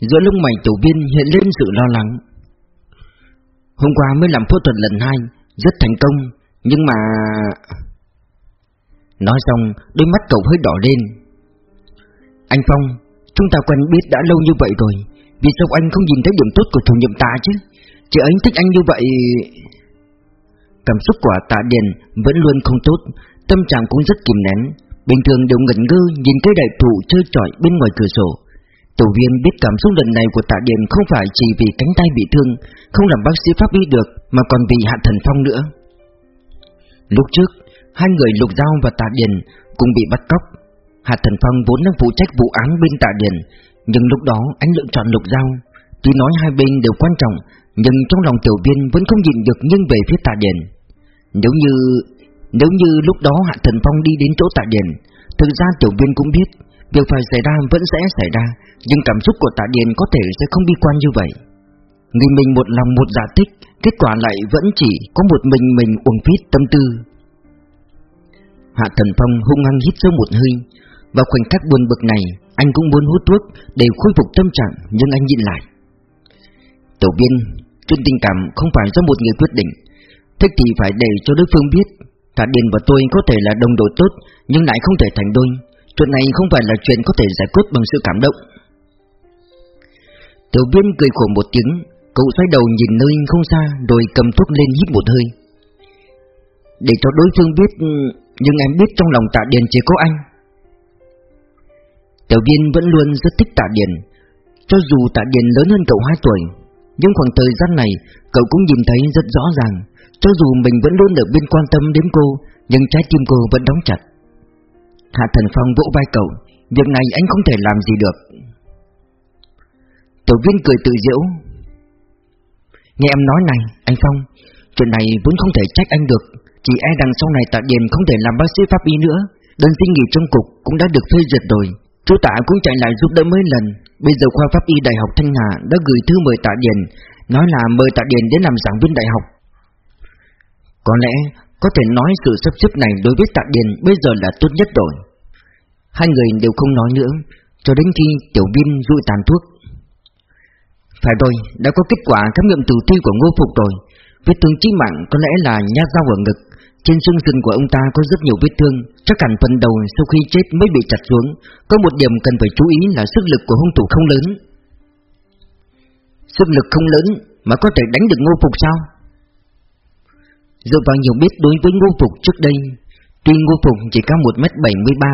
Giữa lông mày tiểu viên hiện lên sự lo lắng. Hôm qua mới làm phẫu thuật lần hai, Rất thành công, Nhưng mà... Nói xong, đôi mắt cậu hơi đỏ lên. Anh Phong, Chúng ta quen biết đã lâu như vậy rồi, Vì sao anh không nhìn thấy điểm tốt của thủ nhiệm ta chứ? Chị ấy thích anh như vậy. Cảm xúc của tạ Điền vẫn luôn không tốt, Tâm trạng cũng rất kìm nén. Bình thường đều ngẩn ngơ nhìn cái đại thụ chơi trọi bên ngoài cửa sổ. Tổ viên biết cảm xúc lần này của tạ Điền không phải chỉ vì cánh tay bị thương, Không làm bác sĩ pháp y được, Mà còn vì Hạ Thần Phong nữa. Lúc trước, Hai người Lục Giao và Tạ Điền Cùng bị bắt cóc. Hạ Thần Phong vốn đang phụ trách vụ án bên Tạ Điền, Nhưng lúc đó anh lựa chọn Lục Giao. Tuy nói hai bên đều quan trọng, Nhưng trong lòng tiểu viên vẫn không nhịn được nhưng về phía Tạ Điền. Nếu như Nếu như lúc đó Hạ Thần Phong đi đến chỗ Tạ Điền, Thực ra tiểu viên cũng biết Việc phải xảy ra vẫn sẽ xảy ra, Nhưng cảm xúc của Tạ Điền có thể sẽ không bi quan như vậy. Người mình một lòng một giả dạ tích Kết quả lại vẫn chỉ có một mình mình uống phít tâm tư. Hạ Thần Phong hung hăng hít sâu một hơi Vào khoảnh khắc buồn bực này, Anh cũng muốn hút thuốc để khôi phục tâm trạng, Nhưng anh nhịn lại. Tổ biên Chuyện tình cảm không phải do một người quyết định. Thế thì phải để cho đối phương biết Cả Điền và tôi có thể là đồng đội tốt, Nhưng lại không thể thành đôi. Chuyện này không phải là chuyện có thể giải quyết bằng sự cảm động. Tiểu viên cười khổ một tiếng, Cậu xoay đầu nhìn nơi không xa, Rồi cầm thuốc lên hít một hơi. Để cho đối phương biết, Nhưng em biết trong lòng tạ điền chỉ có anh. Tiểu viên vẫn luôn rất thích tạ điền. Cho dù tạ điền lớn hơn cậu 2 tuổi, Nhưng khoảng thời gian này, Cậu cũng nhìn thấy rất rõ ràng. Cho dù mình vẫn luôn ở bên quan tâm đến cô, Nhưng trái tim cô vẫn đóng chặt. Hạ Thần Phong vỗ vai cậu Việc này anh không thể làm gì được. Tiểu viên cười tự diễu Nghe em nói này, anh Phong Chuyện này vốn không thể trách anh được. Chỉ e đằng sau này tạ Điền không thể làm bác sĩ pháp y nữa Đơn xin nghỉ trong cục cũng đã được phê duyệt rồi. Chú tạ cũng chạy lại giúp đỡ mấy lần. Bây giờ khoa pháp y Đại học Thanh Hà đã gửi thư mời tạ Điền Nói là mời tạ Điền đến làm giảng viên đại học. Có lẽ có thể nói sự sắp xếp này đối với tạ Điền bây giờ là tốt nhất rồi Hai người đều không nói nữa Cho đến khi tiểu viên rụi tàn thuốc phải rồi, đã có kết quả khám nghiệm tử thi của Ngô Phục rồi. Vết thương chí mạng có lẽ là nhát dao ở ngực. Trên xương sườn của ông ta có rất nhiều vết thương, chắc hẳn phần đầu sau khi chết mới bị chặt xuống. Có một điểm cần phải chú ý là sức lực của hung thủ không lớn. Sức lực không lớn mà có thể đánh được Ngô Phục sao? Dựa vào nhiều biết đối với Ngô Phục trước đây, tuy Ngô Phục chỉ cao 1m73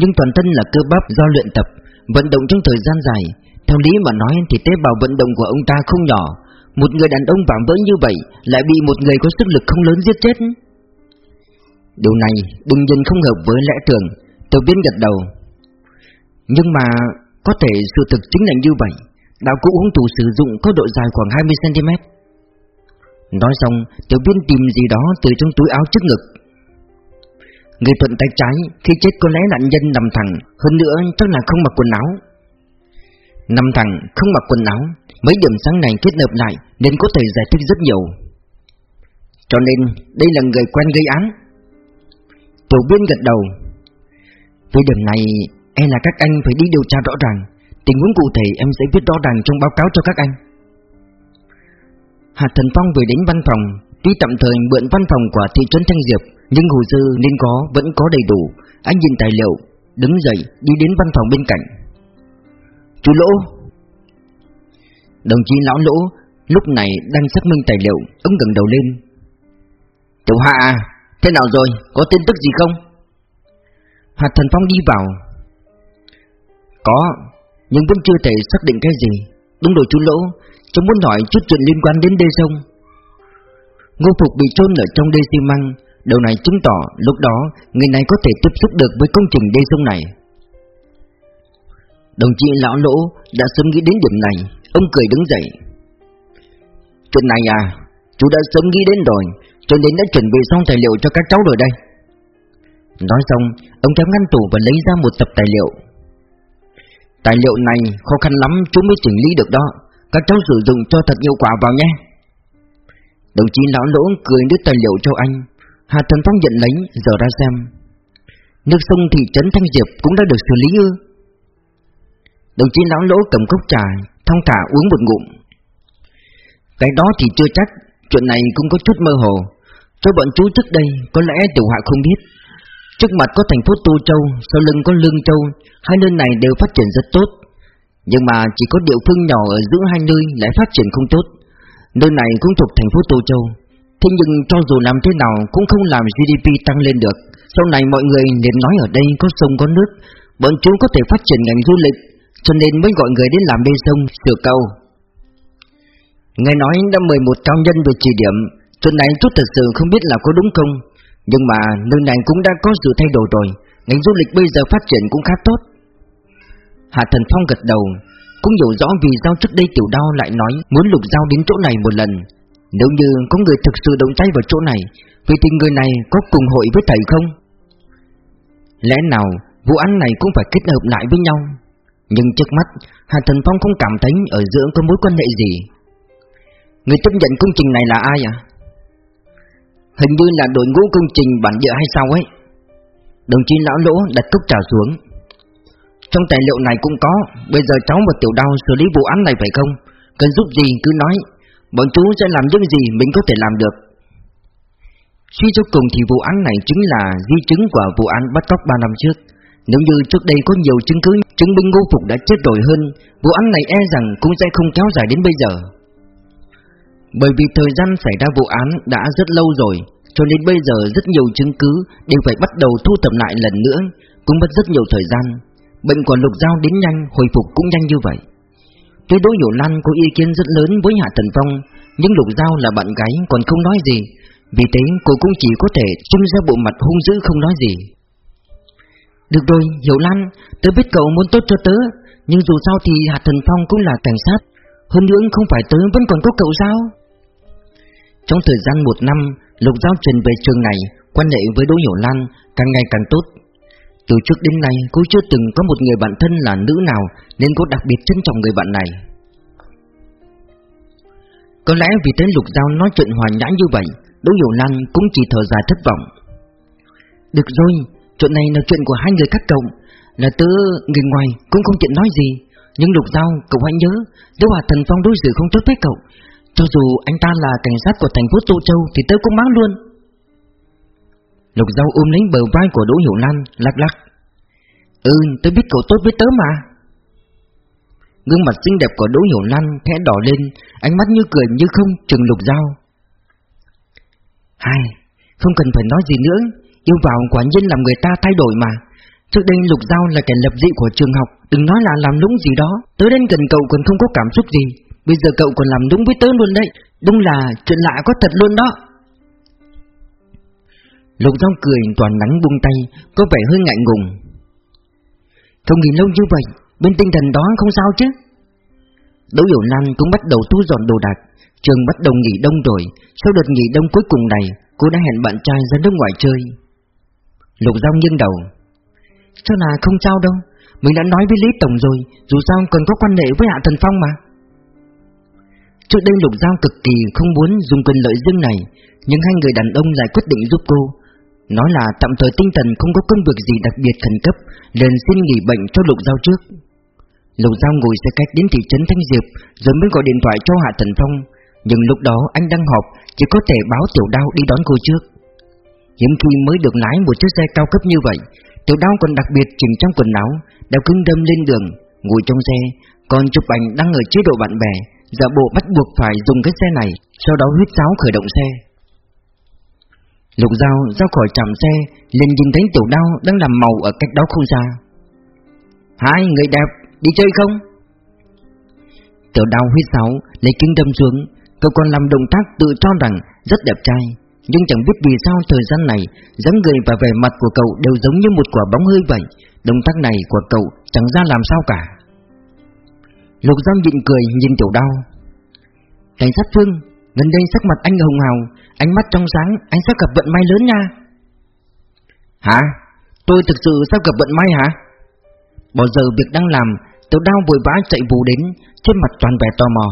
nhưng toàn thân là cơ bắp do luyện tập, vận động trong thời gian dài, theo lý mà nói thì tế bào vận động của ông ta không nhỏ. Một người đàn ông vạm vỡ như vậy Lại bị một người có sức lực không lớn giết chết. Điều này đương nhiên không hợp với lẽ thường. Tiểu biên gật đầu. Nhưng mà Có thể sự thực chính là như vậy. Đạo cụ hung thủ sử dụng có độ dài khoảng 20cm Nói xong, Tiểu biên tìm gì đó từ trong túi áo trước ngực. Người thuận tay trái, Khi chết có lẽ nạn nhân nằm thẳng, Hơn nữa chắc là không mặc quần áo. Nằm thẳng, không mặc quần áo, Mấy điểm sáng này kết hợp lại Nên có thể giải thích rất nhiều. Cho nên, đây là người quen gây án. Tiểu biên gật đầu. Với điểm này E là các anh phải đi điều tra rõ ràng, Tình huống cụ thể em sẽ viết rõ ràng trong báo cáo cho các anh. Hạt Thần Phong vừa đến văn phòng. Tuy tạm thời mượn văn phòng của thị trấn Thanh Diệp Nhưng hồ sơ nên có vẫn có đầy đủ. Anh nhìn tài liệu Đứng dậy đi đến văn phòng bên cạnh. Chú Lỗ. Đồng chí lão Lỗ lúc này đang xác minh tài liệu Ông gần đầu lên. Tiểu Hạ à, thế nào rồi, có tin tức gì không? Hạt Thần Phong đi vào. Có, nhưng vẫn chưa thể xác định cái gì. Đúng rồi chú Lỗ. Tôi muốn hỏi chút chuyện liên quan đến đê sông. Ngô Phục bị chôn ở trong đê xi măng, Điều này chứng tỏ lúc đó Người này có thể tiếp xúc được với công trình đê sông này. Đồng chí lão lỗ đã sớm nghĩ đến điểm này, Ông cười đứng dậy. Chuyện này à Chú đã sớm nghĩ đến rồi, Cho nên đã chuẩn bị xong tài liệu cho các cháu rồi đây. Nói xong, Ông kéo ngăn tủ và lấy ra một tập tài liệu. Tài liệu này khó khăn lắm, chú mới chỉnh lý được đó. Các cháu sử dụng cho thật nhiều quả vào nhé Đồng chí lão lỗ cười đưa tài liệu cho anh Hà Thần Phong nhận lấy giờ ra xem Nước sông thị trấn Thanh Diệp cũng đã được xử lý ư Đồng chí lão lỗ cầm cốc trà thong thả uống một ngụm. Cái đó thì chưa chắc, chuyện này cũng có chút mơ hồ. Cho bọn chú trước đây, có lẽ tiểu hạ không biết. Trước mặt có thành phố tô Châu, sau lưng có Lương Châu, hai nơi này đều phát triển rất tốt. Nhưng mà chỉ có địa phương nhỏ ở giữa hai nơi lại phát triển không tốt. Nơi này cũng thuộc thành phố Tô Châu. Thế nhưng cho dù làm thế nào cũng không làm GDP tăng lên được. Sau này mọi người liền nói ở đây có sông có nước, bọn chú có thể phát triển ngành du lịch, cho nên mới gọi người đến làm đê sông, sửa cầu. Nghe nói đã mời một cao nhân về chỉ điểm, chuyện này chút thật sự không biết là có đúng không. Nhưng mà nơi này cũng đã có sự thay đổi rồi, ngành du lịch bây giờ phát triển cũng khá tốt. Hạ Thần Phong gật đầu, cũng hiểu rõ vì sao trước đây tiểu đao lại nói muốn lục giao đến chỗ này một lần. Nếu như có người thực sự động tay vào chỗ này, vậy thì người này có cùng hội với thầy không? Lẽ nào vụ án này cũng phải kết hợp lại với nhau? Nhưng trước mắt, Hà Thần Phong không cảm thấy ở giữa có mối quan hệ gì. Người tiếp nhận công trình này là ai à? Hình như là đội ngũ công trình bản địa hay sao ấy Đồng chí lão lỗ đặt cốc trà xuống trong tài liệu này cũng có, Bây giờ cháu và tiểu đao xử lý vụ án này phải không? Cần giúp gì cứ nói. Bọn chú sẽ làm những gì mình có thể làm được. Suy cho cùng thì vụ án này chính là di chứng của vụ án bắt cóc 3 năm trước. Nếu như trước đây có nhiều chứng cứ chứng minh ngô phục đã chết rồi hơn, Vụ án này e rằng cũng sẽ không kéo dài đến bây giờ. Bởi vì thời gian xảy ra vụ án đã rất lâu rồi, Cho nên bây giờ rất nhiều chứng cứ đều phải bắt đầu thu thập lại lần nữa, Cũng mất rất nhiều thời gian. Bệnh của Lục Giao đến nhanh, hồi phục cũng nhanh như vậy. Tuy Đỗ Hiểu Lan có ý kiến rất lớn với Hạ Tần Phong Nhưng Lục Giao là bạn gái còn không nói gì. Vì thế cô cũng chỉ có thể trưng ra bộ mặt hung dữ không nói gì. Được rồi, Hiểu Lan, tớ biết cậu muốn tốt cho tớ Nhưng dù sao thì Hạ Thần Phong cũng là cảnh sát. Hơn nữa không phải tớ vẫn còn có cậu sao? Trong thời gian một năm, Lục Giao trình về trường này, quan hệ với Đỗ Hiểu Lan càng ngày càng tốt. Từ trước đến nay, cô chưa từng có một người bạn thân là nữ nào nên cô đặc biệt trân trọng người bạn này. Có lẽ vì thế Lục Giao nói chuyện hòa nhã như vậy, Đỗ Hiểu Lan cũng chỉ thở dài thất vọng. Được rồi, chuyện này là chuyện của hai người các cậu, là tớ người ngoài cũng không tiện nói gì. Nhưng Lục Giao, cậu hãy nhớ, nếu Hòa Thần Phong đối xử không tốt với cậu, cho dù anh ta là cảnh sát của thành phố Tô Châu Thì tớ cũng mắng luôn Lục Giao ôm lấy bờ vai của Đỗ Hiểu Lan Lắc lắc. Ừ tớ biết cậu tốt với tớ mà. Gương mặt xinh đẹp của Đỗ Hiểu Lan khẽ đỏ lên, Ánh mắt như cười như không, trừng Lục Giao. Hai, Không cần phải nói gì nữa, Yêu vào quả nhiên làm người ta thay đổi mà. Trước đây Lục Giao là kẻ lập dị của trường học, Đừng nói là làm đúng gì đó. Tớ đến gần cậu còn không có cảm xúc gì, Bây giờ cậu còn làm đúng với tớ luôn đấy. Đúng là chuyện lạ có thật luôn đó. Lục Giao cười toàn nắng buông tay, Có vẻ hơi ngại ngùng. Không nghỉ lâu như vậy, Bên tinh thần đó không sao chứ? Đỗ Hiểu Lan cũng bắt đầu thu dọn đồ đạc. Trường bắt đầu nghỉ đông rồi. Sau đợt nghỉ đông cuối cùng này, Cô đã hẹn bạn trai ra nước ngoài chơi. Lục Giao nghiêng đầu. Sao là không sao đâu? Mình đã nói với Lý Tổng rồi, Dù sao còn có quan hệ với Hạ Thần Phong mà. Trước đây Lục Giao cực kỳ không muốn dùng quyền lợi riêng này, Nhưng hai người đàn ông lại quyết định giúp cô. Nói là tạm thời tinh thần không có công việc gì đặc biệt khẩn cấp, liền xin nghỉ bệnh cho Lục Giao trước. Lục Giao ngồi xe cách đến thị trấn Thanh Diệp, Rồi mới gọi điện thoại cho Hạ Thần Phong. Nhưng lúc đó anh đang họp, Chỉ có thể báo Tiểu Đao đi đón cô trước. Hiếm khi mới được lái một chiếc xe cao cấp như vậy, Tiểu Đao còn đặc biệt chỉnh trong quần áo, Đeo cứng đâm lên đường, Ngồi trong xe, Còn chụp ảnh đang ở chế độ bạn bè, Giả bộ bắt buộc phải dùng cái xe này, Sau đó huyết sáo khởi động xe. Lục giao ra khỏi trạm xe, liền nhìn thấy tiểu đao đang làm màu ở cách đó không xa. Hai người đẹp, đi chơi không? Tiểu đao huyết sáo, lấy kính đâm xuống Cậu còn làm động tác tự cho rằng rất đẹp trai, Nhưng chẳng biết vì sao thời gian này, dáng người và vẻ mặt của cậu đều giống như một quả bóng hơi vậy, Động tác này của cậu chẳng ra làm sao cả. Lục giao nhịn cười nhìn tiểu đao. Cảnh sát Phương Gần đây sắc mặt anh hồng hào Ánh mắt trong sáng Anh sắp gặp vận may lớn nha Hả? Tôi thực sự sắp gặp vận may hả? Bỏ giờ việc đang làm Tiểu đao vội vã chạy vù đến Trên mặt toàn vẻ tò mò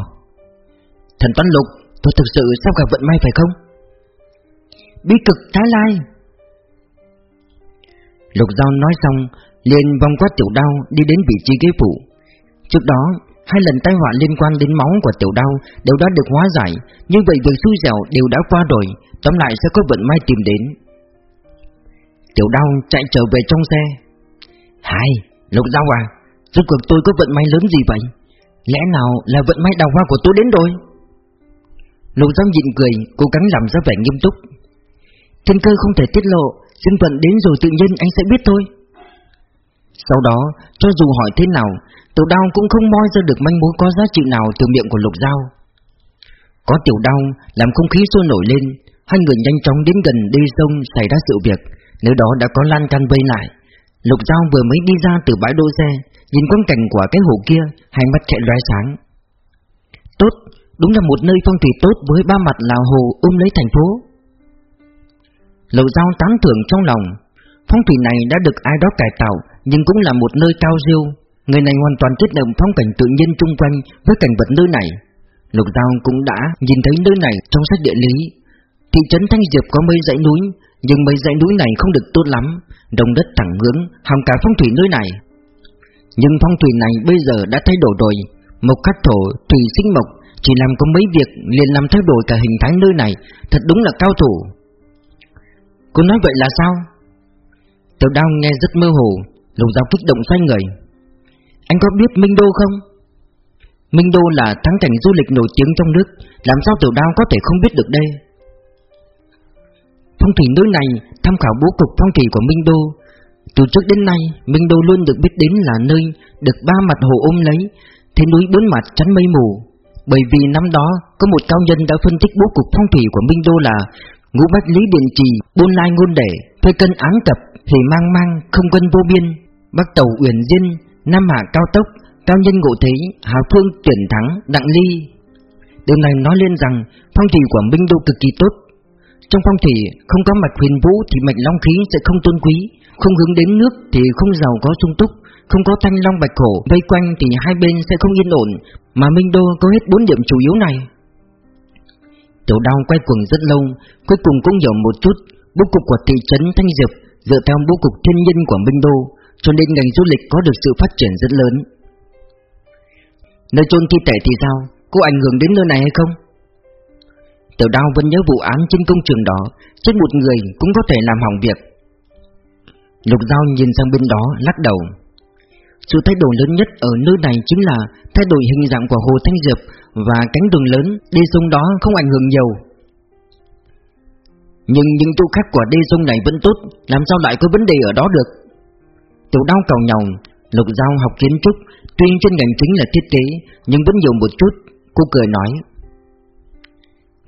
Thần Toán Lục Tôi thực sự sắp gặp vận may phải không? Bí cực Thái Lai Lục Giao nói xong liền vòng qua tiểu đao đi đến vị trí ghế phụ Trước đó Hai lần tai họa liên quan đến máu của tiểu đau đều đã được hóa giải Như vậy việc xui xẻo đều đã qua rồi Tóm lại sẽ có vận may tìm đến. Tiểu đau chạy trở về trong xe. Hai, lục dao à Rốt cuộc tôi có vận may lớn gì vậy? Lẽ nào là vận may đào hoa của tôi đến rồi? Lục dao nhịn cười Cố gắng làm ra vẻ nghiêm túc. Thiên cơ không thể tiết lộ Duyên phận đến rồi tự nhiên anh sẽ biết thôi. Sau đó Cho dù hỏi thế nào Tiểu đao cũng không moi ra được manh mối có giá trị nào từ miệng của lục dao Có tiểu đao Làm không khí sôi nổi lên Hai người nhanh chóng đến gần đê sông xảy ra sự việc. Nơi đó đã có lan can vây lại. Lục dao vừa mới đi ra từ bãi đỗ xe Nhìn quang cảnh của cái hồ kia Hai mắt chạy loe sáng. Tốt, đúng là một nơi phong thủy tốt Với ba mặt là hồ ôm lấy thành phố. Lục dao tán thưởng trong lòng. Phong thủy này đã được ai đó cải tạo Nhưng cũng là một nơi cao diêu Người này hoàn toàn kết động phong cảnh tự nhiên chung quanh Với cảnh vật nơi này. Lục Giao cũng đã nhìn thấy nơi này trong sách địa lý. Thị trấn Thanh Diệp có mấy dãy núi Nhưng mấy dãy núi này không được tốt lắm Đồng đất thẳng hướng hàm cả phong thủy nơi này. Nhưng phong thủy này bây giờ đã thay đổi rồi. Mộc khắc thổ, thủy sinh mộc Chỉ làm có mấy việc liền làm thay đổi cả hình thái nơi này Thật đúng là cao thủ. Cô nói vậy là sao? Tiểu đao nghe rất mơ hồ Lục Giao kích động xoay người. Anh có biết Minh Đô không? Minh Đô là thắng cảnh du lịch nổi tiếng trong nước Làm sao tiểu đao có thể không biết được đây? Phong thủy nơi này tham khảo bố cục phong thủy của Minh Đô. Từ trước đến nay Minh Đô luôn được biết đến là nơi Được ba mặt hồ ôm lấy Thế núi bốn mặt chắn mây mù. Bởi vì năm đó có một cao nhân đã phân tích bố cục phong thủy của Minh Đô là Ngũ bách lý điện trì, Bôn lai ngôn đệ, thuê cân án cập, thì mang mang, không cân vô biên, bắc tàu uyển diên, nam hạ cao tốc, cao nhân ngộ thế, hà phương tuyển thắng, đặng ly. Điều này nói lên rằng phong thủy của Minh Đô cực kỳ tốt. Trong phong thủy không có mạch huyền vũ thì mạch long khí sẽ không tôn quý, không hướng đến nước thì không giàu có sung túc, không có thanh long bạch khổ vây quanh thì hai bên sẽ không yên ổn, mà Minh Đô có hết bốn điểm chủ yếu này. Tiểu đau quay cuồng rất lâu Cuối cùng cũng hiểu một chút Bố cục của thị trấn Thanh Diệp Dựa theo bố cục thiên nhiên của Minh Đô cho nên ngành du lịch có được sự phát triển rất lớn. Nơi chôn thi thể thì sao? Có ảnh hưởng đến nơi này hay không? Tiểu đao vẫn nhớ vụ án trên công trường đó Chết một người cũng có thể làm hỏng việc. Lục Giao nhìn sang bên đó lắc đầu. Sự thay đổi lớn nhất ở nơi này chính là Thay đổi hình dạng của Hồ Thanh Diệp và cánh đường lớn đi sông đó không ảnh hưởng nhiều. Nhưng những chỗ khác của đê sông này vẫn tốt, làm sao lại có vấn đề ở đó được? Tiểu đao cầu nhồng lục giao học kiến trúc, tuy trên ngành chính là thiết kế, nhưng vẫn nhiều một chút. Cô cười nói,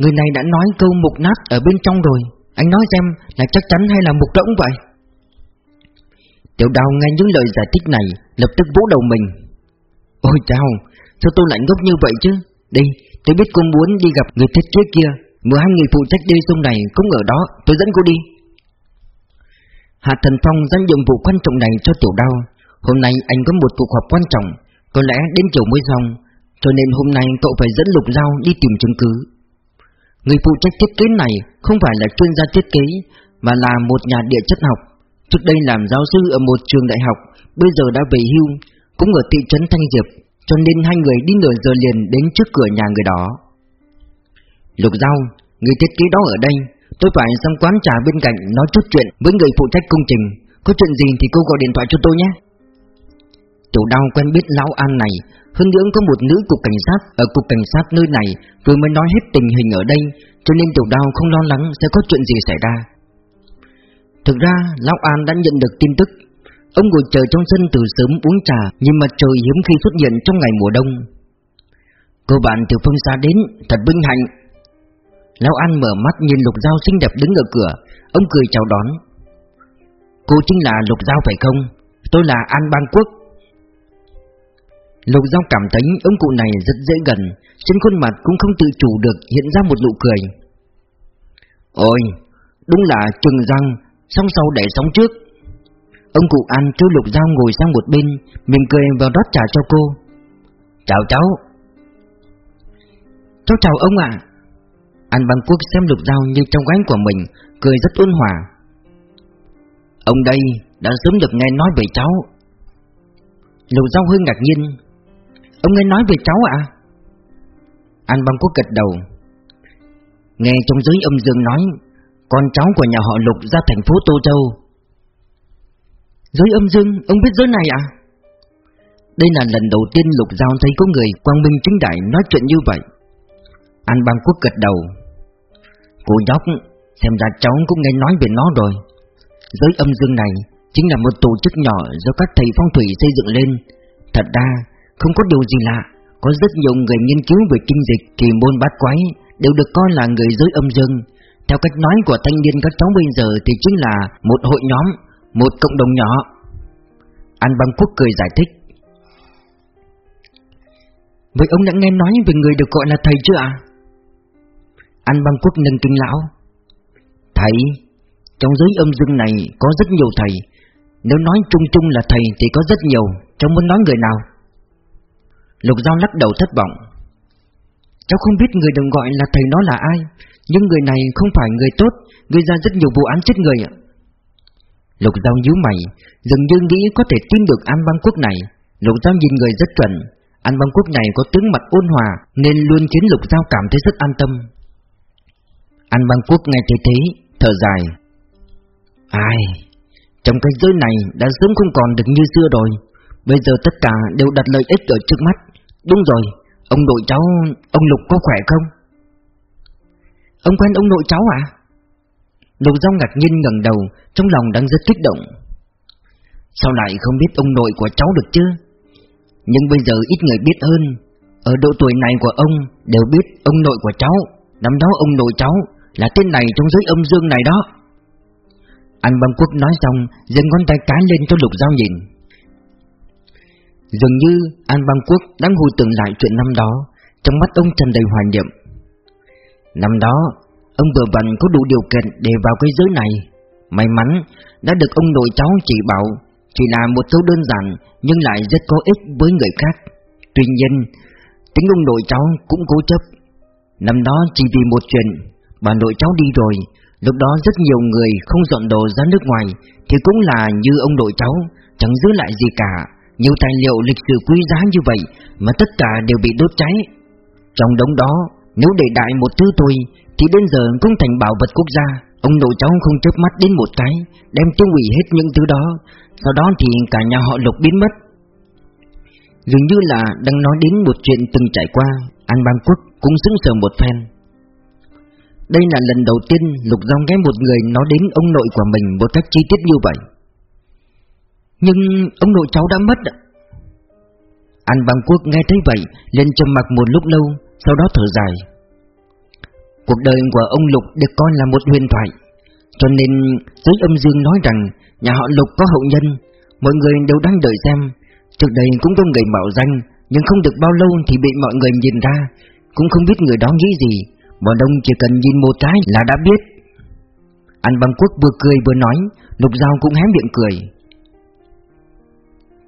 người này đã nói câu mục nát ở bên trong rồi, anh nói xem là chắc chắn hay là mục rỗng vậy? Tiểu đào nghe những lời giải thích này, lập tức vỗ đầu mình. Ôi chào, sao tôi lại ngốc như vậy chứ? Đi, tôi biết cô muốn đi gặp người thiết kế kia Mười hai người phụ trách đi sông này cũng ở đó Tôi dẫn cô đi Hạ Thần Phong giao nhiệm vụ quan trọng này cho tiểu đao. Hôm nay anh có một cuộc họp quan trọng Có lẽ đến chiều mới xong Cho nên hôm nay cậu phải dẫn lục Giao đi tìm chứng cứ. Người phụ trách thiết kế này không phải là chuyên gia thiết kế Mà là một nhà địa chất học. Trước đây làm giáo sư ở một trường đại học Bây giờ đã về hưu Cũng ở thị trấn Thanh Diệp cho nên hai người đi nửa giờ liền đến trước cửa nhà người đó. Lục Giao, người thiết kế đó ở đây. Tôi phải sang quán trà bên cạnh nói chút chuyện với người phụ trách công trình. Có chuyện gì thì cô gọi điện thoại cho tôi nhé. Tiểu đau quen biết lão An này. Hơn nữa có một nữ cục cảnh sát Ở cục cảnh sát nơi này Vừa mới nói hết tình hình ở đây, Cho nên tiểu đau không lo lắng sẽ có chuyện gì xảy ra. Thực ra, Lão An đã nhận được tin tức. Ông ngồi chờ trong sân từ sớm uống trà Nhưng mà trời hiếm khi xuất hiện trong ngày mùa đông. Cô bạn từ phương xa đến, Thật vinh hạnh. Lão An mở mắt nhìn Lục Giao xinh đẹp đứng ở cửa. Ông cười chào đón. Cô chính là Lục Giao phải không? Tôi là An Bang Quốc. Lục Giao cảm thấy ông cụ này rất dễ gần. Trên khuôn mặt cũng không tự chủ được hiện ra một nụ cười. Ôi, Đúng là trừng răng Song sau để sống trước. Ông cụ An chú Lục Giao ngồi sang một bên, Mỉm cười vào rót trà cho cô. Chào cháu. Cháu chào ông ạ. An Bang Quốc xem Lục Giao như trong gánh của mình Cười rất ôn hòa. Ông đây đã sớm được nghe nói về cháu. Lục Giao hơi ngạc nhiên. Ông nghe nói về cháu ạ? An băng quốc gật đầu. Nghe trong giới âm dương nói Con cháu của nhà họ Lục ra thành phố Tô Châu. Giới âm dương, ông biết giới này à? Đây là lần đầu tiên Lục Giao thấy có người quang minh chính đại nói chuyện như vậy. An băng quốc gật đầu. Cô nhóc, xem ra cháu cũng nghe nói về nó rồi. Giới âm dương này chính là một tổ chức nhỏ do các thầy phong thủy xây dựng lên. Thật ra, không có điều gì lạ. Có rất nhiều người nghiên cứu về kinh dịch, kỳ môn bát quái Đều được coi là người giới âm dương. Theo cách nói của thanh niên các cháu bây giờ Thì chính là một hội nhóm, một cộng đồng nhỏ. An băng quốc cười giải thích. Vậy ông đã nghe nói về người được gọi là thầy chưa ạ? À? An băng quốc nâng kinh lão. Thầy, Trong giới âm dương này có rất nhiều thầy. Nếu nói chung chung là thầy thì có rất nhiều. Cháu muốn nói người nào? Lục Giao lắc đầu thất vọng. Cháu không biết người đừng gọi là thầy nó là ai, Nhưng người này không phải người tốt, Gây ra rất nhiều vụ án chết người ạ. Lục Giao nhíu mày, Dường như nghĩ có thể tin được An Bang quốc này. Lục Giao nhìn người rất chuẩn. An Bang quốc này có tướng mặt ôn hòa, Nên luôn khiến Lục Giao cảm thấy rất an tâm. An Bang quốc nghe thấy thế, Thở dài. Ai, Trong cái giới này đã sớm không còn được như xưa rồi. Bây giờ tất cả đều đặt lợi ích ở trước mắt. Đúng rồi, Ông nội cháu, Ông Lục có khỏe không? Ông quen ông nội cháu à? Lục Giao ngạc nhiên ngẩng đầu, Trong lòng đang rất kích động. Sao lại không biết ông nội của cháu được chứ? Nhưng bây giờ ít người biết hơn. Ở độ tuổi này của ông, Đều biết ông nội của cháu, Năm đó ông nội cháu là tên này trong giới âm dương này đó. Anh băng quốc nói xong dừng ngón tay cái lên cho lục Giao nhìn. Dường như An Bang Quốc đang hồi tưởng lại chuyện năm đó, Trong mắt ông tràn đầy hoài niệm. Năm đó, Ông vừa vặn có đủ điều kiện để vào cái giới này. May mắn Đã được ông nội cháu chỉ bảo, Chỉ là một thứ đơn giản Nhưng lại rất có ích với người khác. Tuy nhiên, Tính ông nội cháu cũng cố chấp. Năm đó chỉ vì một chuyện Bà nội cháu đi rồi. Lúc đó rất nhiều người không dọn đồ ra nước ngoài, Thì cũng là như ông nội cháu, Chẳng giữ lại gì cả. Nhiều tài liệu lịch sử quý giá như vậy Mà tất cả đều bị đốt cháy. Trong đống đó, Nếu để đại một thứ tôi Thì đến giờ cũng thành bảo vật quốc gia. Ông nội cháu không chớp mắt đến một cái, Đem tiêu hủy hết những thứ đó. Sau đó thì cả nhà họ lục biến mất. Dường như là đang nói đến một chuyện từng trải qua, An Bang Quốc cũng sững sờ một phen. Đây là lần đầu tiên Lục Giao nghe một người nói đến ông nội của mình một cách chi tiết như vậy. Nhưng ông nội cháu đã mất An Bang Quốc nghe thấy vậy lên trầm mặc một lúc lâu, Sau đó thở dài. Cuộc đời của ông Lục được coi là một huyền thoại, Cho nên giới âm dương nói rằng Nhà họ Lục có hậu nhân, Mọi người đều đang đợi xem. Trước đây cũng có người mạo danh, Nhưng không được bao lâu thì bị mọi người nhìn ra, Cũng không biết người đó nghĩ gì. Bọn đông chỉ cần nhìn một cái là đã biết anh băng Quốc vừa cười vừa nói Lục Giao cũng hé miệng cười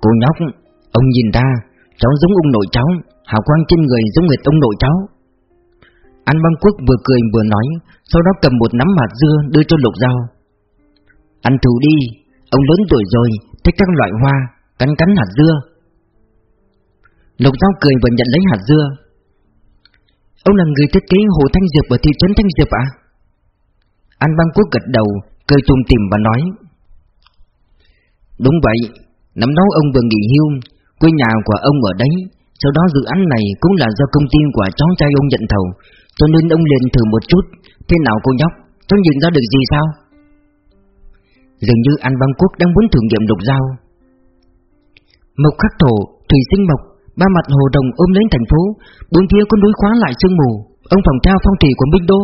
Cô nhóc, ông nhìn ta, cháu giống ông nội cháu, hào quang trên người giống người ông nội cháu. An băng quốc vừa cười vừa nói, sau đó cầm một nắm hạt dưa đưa cho lục dao. Ăn thử đi, ông lớn tuổi rồi, thích các loại hoa, cắn cắn hạt dưa. Lục dao cười và nhận lấy hạt dưa. Ông là người thiết kế hồ Thanh Diệp ở thị trấn Thanh Diệp à? An văn quốc gật đầu, cười tùm tìm và nói. Đúng vậy, Năm đó ông vừa nghỉ hưu, quê nhà của ông ở đấy, sau đó dự án này cũng là do công ty của cháu trai ông nhận thầu, cho nên ông liền thử một chút, thế nào cô nhóc, cháu nhìn ra được gì sao? Dường như An Bang Quốc đang muốn thử nghiệm độc dao. Mộc khắc thổ, thủy sinh mộc, ba mặt hồ đồng ôm lấy thành phố, bốn phía con núi khóa lại sương mù, ông phòng theo phong thủy của Minh Đô.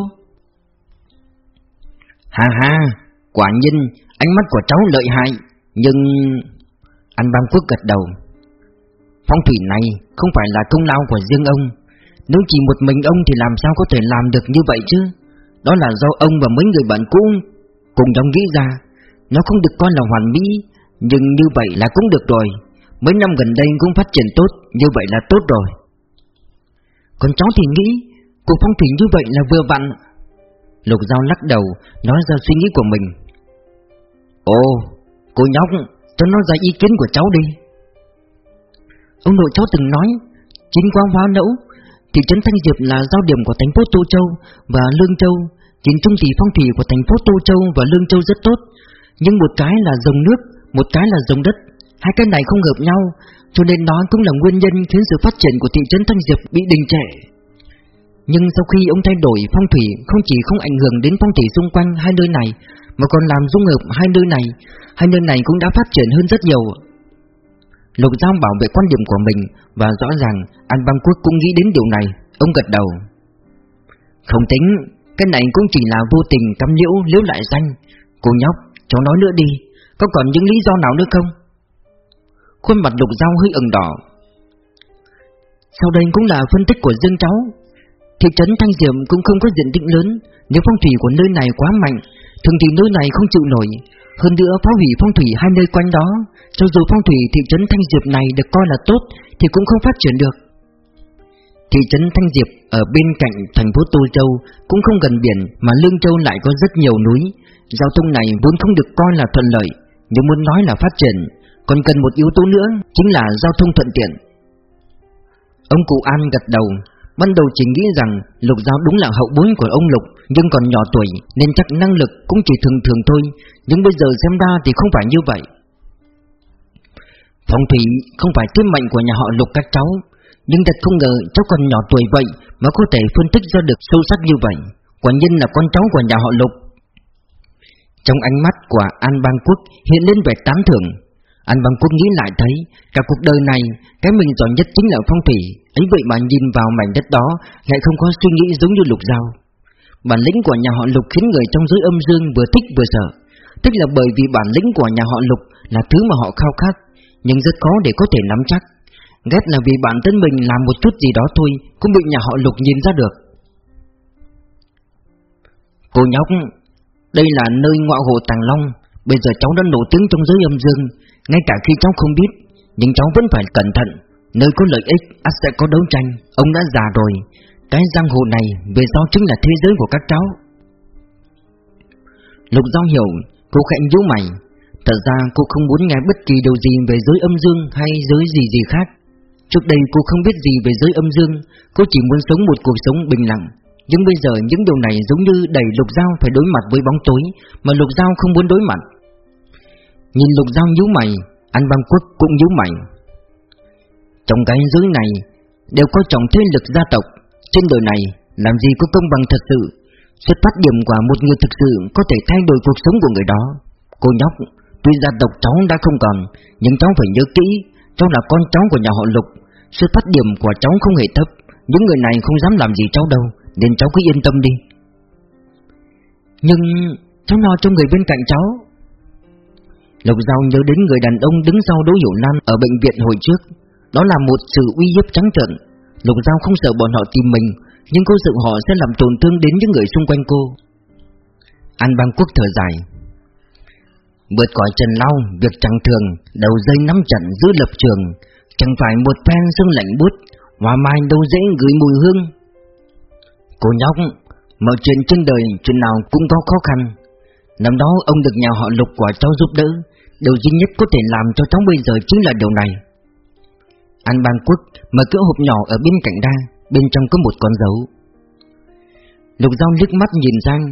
Hà hà, quả nhiên, ánh mắt của cháu lợi hại, nhưng anh Bang Quốc gật đầu. Phong thủy này không phải là công lao của riêng ông. Nếu chỉ một mình ông thì làm sao có thể làm được như vậy chứ? Đó là do ông và mấy người bạn cũ Cùng nhau nghĩ ra. Nó không được coi là hoàn mỹ Nhưng như vậy là cũng được rồi. Mấy năm gần đây cũng phát triển tốt Như vậy là tốt rồi. Còn cháu thì nghĩ Cuộc phong thủy như vậy là vừa vặn. Lục Giao lắc đầu Nói ra suy nghĩ của mình. Ồ Cô nhóc cho nó ra ý kiến của cháu đi. Ông nội cháu từng nói Chính quang hóa nẫu Thị trấn Thanh Diệp là giao điểm của thành phố Tô Châu và Lương Châu. Nhìn chung thì phong thủy của thành phố Tô Châu và Lương Châu rất tốt Nhưng một cái là dòng nước, một cái là dòng đất. Hai cái này không hợp nhau, Cho nên nó cũng là nguyên nhân khiến sự phát triển của thị trấn Thanh Diệp bị đình trệ. Nhưng sau khi ông thay đổi phong thủy, Không chỉ không ảnh hưởng đến phong thủy xung quanh hai nơi này, Mà còn làm dung hợp hai nơi này, Hai nơi này cũng đã phát triển hơn rất nhiều. Lục Giao bảo vệ quan điểm của mình Và rõ ràng An Bang Quốc cũng nghĩ đến điều này, Ông gật đầu. Không tính, Cái này cũng chỉ là vô tình cắm liễu liễu lại danh. Cô nhóc, Cháu nói nữa đi, Có còn những lý do nào nữa không? Khuôn mặt Lục Giao hơi ửng đỏ. Sau đây cũng là phân tích của Dương cháu. Thị trấn Thanh Diệm cũng không có diện tích lớn, Nếu phong thủy của nơi này quá mạnh, Thường thì nơi này không chịu nổi. Hơn nữa phá hủy phong thủy hai nơi quanh đó, Cho dù phong thủy thị trấn Thanh Diệp này được coi là tốt Thì cũng không phát triển được. Thị trấn Thanh Diệp ở bên cạnh thành phố Tô Châu Cũng không gần biển mà Lương Châu lại có rất nhiều núi. Giao thông này vốn không được coi là thuận lợi Nhưng muốn nói là phát triển còn cần một yếu tố nữa Chính là giao thông thuận tiện. Ông cụ An gật đầu, Ban đầu chỉ nghĩ rằng Lục Giao đúng là hậu bối của ông Lục, Nhưng còn nhỏ tuổi Nên chắc năng lực cũng chỉ thường thường thôi, Nhưng bây giờ xem ra thì không phải như vậy. Phong thủy không phải thế mạnh của nhà họ Lục các cháu, Nhưng thật không ngờ cháu còn nhỏ tuổi vậy Mà có thể phân tích ra được sâu sắc như vậy. Quả nhiên là con cháu của nhà họ Lục. Trong ánh mắt của An Bang Quốc hiện lên vẻ tán thưởng anh bằng Quốc nghĩ lại thấy, Cả cuộc đời này, Cái mình giỏi nhất chính là phong thủy. Ấy vậy mà nhìn vào mảnh đất đó, Lại không có suy nghĩ giống như lục dao. Bản lĩnh của nhà họ lục khiến người trong giới âm dương vừa thích vừa sợ. Tức là bởi vì bản lĩnh của nhà họ lục Là thứ mà họ khao khát, Nhưng rất khó để có thể nắm chắc. Ghét là vì bản thân mình làm một chút gì đó thôi, Cũng bị nhà họ lục nhìn ra được. Cô nhóc, Đây là nơi ngọa hồ Tàng Long. Bây giờ cháu đã nổi tiếng trong giới âm dương ngay cả khi cháu không biết, Nhưng cháu vẫn phải cẩn thận. Nơi có lợi ích ắt sẽ có đấu tranh. Ông đã già rồi. Cái giang hồ này về sau chính là thế giới của các cháu. Lục Giao hiểu, Cô khẽ nhíu mày. Thật ra cô không muốn nghe bất kỳ điều gì về giới âm dương hay giới gì gì khác. Trước đây cô không biết gì về giới âm dương, Cô chỉ muốn sống một cuộc sống bình lặng. Nhưng bây giờ những điều này giống như đẩy Lục Giao phải đối mặt với bóng tối, Mà Lục Giao không muốn đối mặt. Nhìn Lục Giao nhíu mày Anh Văn Quốc cũng nhíu mày. Trong cái giới này, Đều có trọng thế lực gia tộc. Trên đời này, làm gì có công bằng thật sự? Xuất phát điểm của một người thực sự Có thể thay đổi cuộc sống của người đó. Cô nhóc, Tuy gia tộc cháu đã không còn, Nhưng cháu phải nhớ kỹ, Cháu là con cháu của nhà họ Lục. Xuất phát điểm của cháu không hề thấp, Những người này không dám làm gì cháu đâu, Nên cháu cứ yên tâm đi. Nhưng cháu lo cho người bên cạnh cháu. Lục Giao nhớ đến người đàn ông đứng sau Đỗ Hiểu Lan ở bệnh viện hồi trước. Đó là một sự uy hiếp trắng trợn. Lục Giao không sợ bọn họ tìm mình, Nhưng cô sợ họ sẽ làm tổn thương đến những người xung quanh cô. An Bang Quốc thở dài. Vượt khỏi trần lao Việc chẳng thường, Đầu dây nắm chặt giữ lập trường. Chẳng phải một phen sương lạnh bút Hoa mai đâu dễ gửi mùi hương. Cô nhóc, Mọi chuyện trên đời, Chuyện nào cũng có khó khăn. Năm đó, ông được nhà họ lục của cháu giúp đỡ. Điều duy nhất có thể làm cho cháu bây giờ chính là điều này. An Bang Quốc mở cửa hộp nhỏ ở bên cạnh ra Bên trong có một con dấu. Lục dao liếc mắt nhìn sang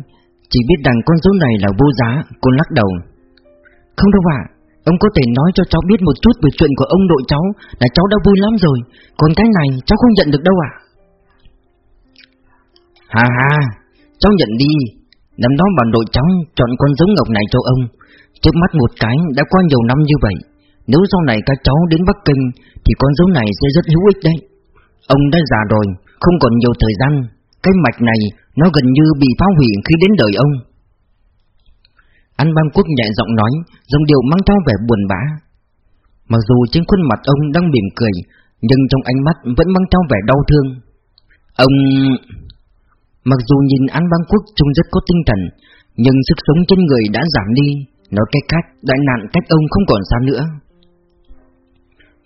Chỉ biết rằng con dấu này là vô giá, Cô lắc đầu. Không đâu ạ, Ông có thể nói cho cháu biết một chút về chuyện của ông nội cháu, Là cháu đã vui lắm rồi, Còn cái này cháu không nhận được đâu ạ. Hà hà Cháu nhận đi. Năm đó bà nội cháu chọn con giống ngọc này cho ông. Trước mắt một cái đã qua nhiều năm như vậy. Nếu sau này các cháu đến Bắc Kinh, Thì con giống này sẽ rất hữu ích đấy. Ông đã già rồi, Không còn nhiều thời gian. Cái mạch này, nó gần như bị phá hủy khi đến đời ông. Anh Bang Quốc nhẹ giọng nói Dòng điệu mang theo vẻ buồn bã. Mặc dù trên khuôn mặt ông đang mỉm cười, Nhưng trong ánh mắt vẫn mang theo vẻ đau thương. Ông... Mặc dù nhìn An Bang Quốc trông rất có tinh thần Nhưng sức sống trên người đã giảm đi Nói cách khác Đại nạn cách ông không còn xa nữa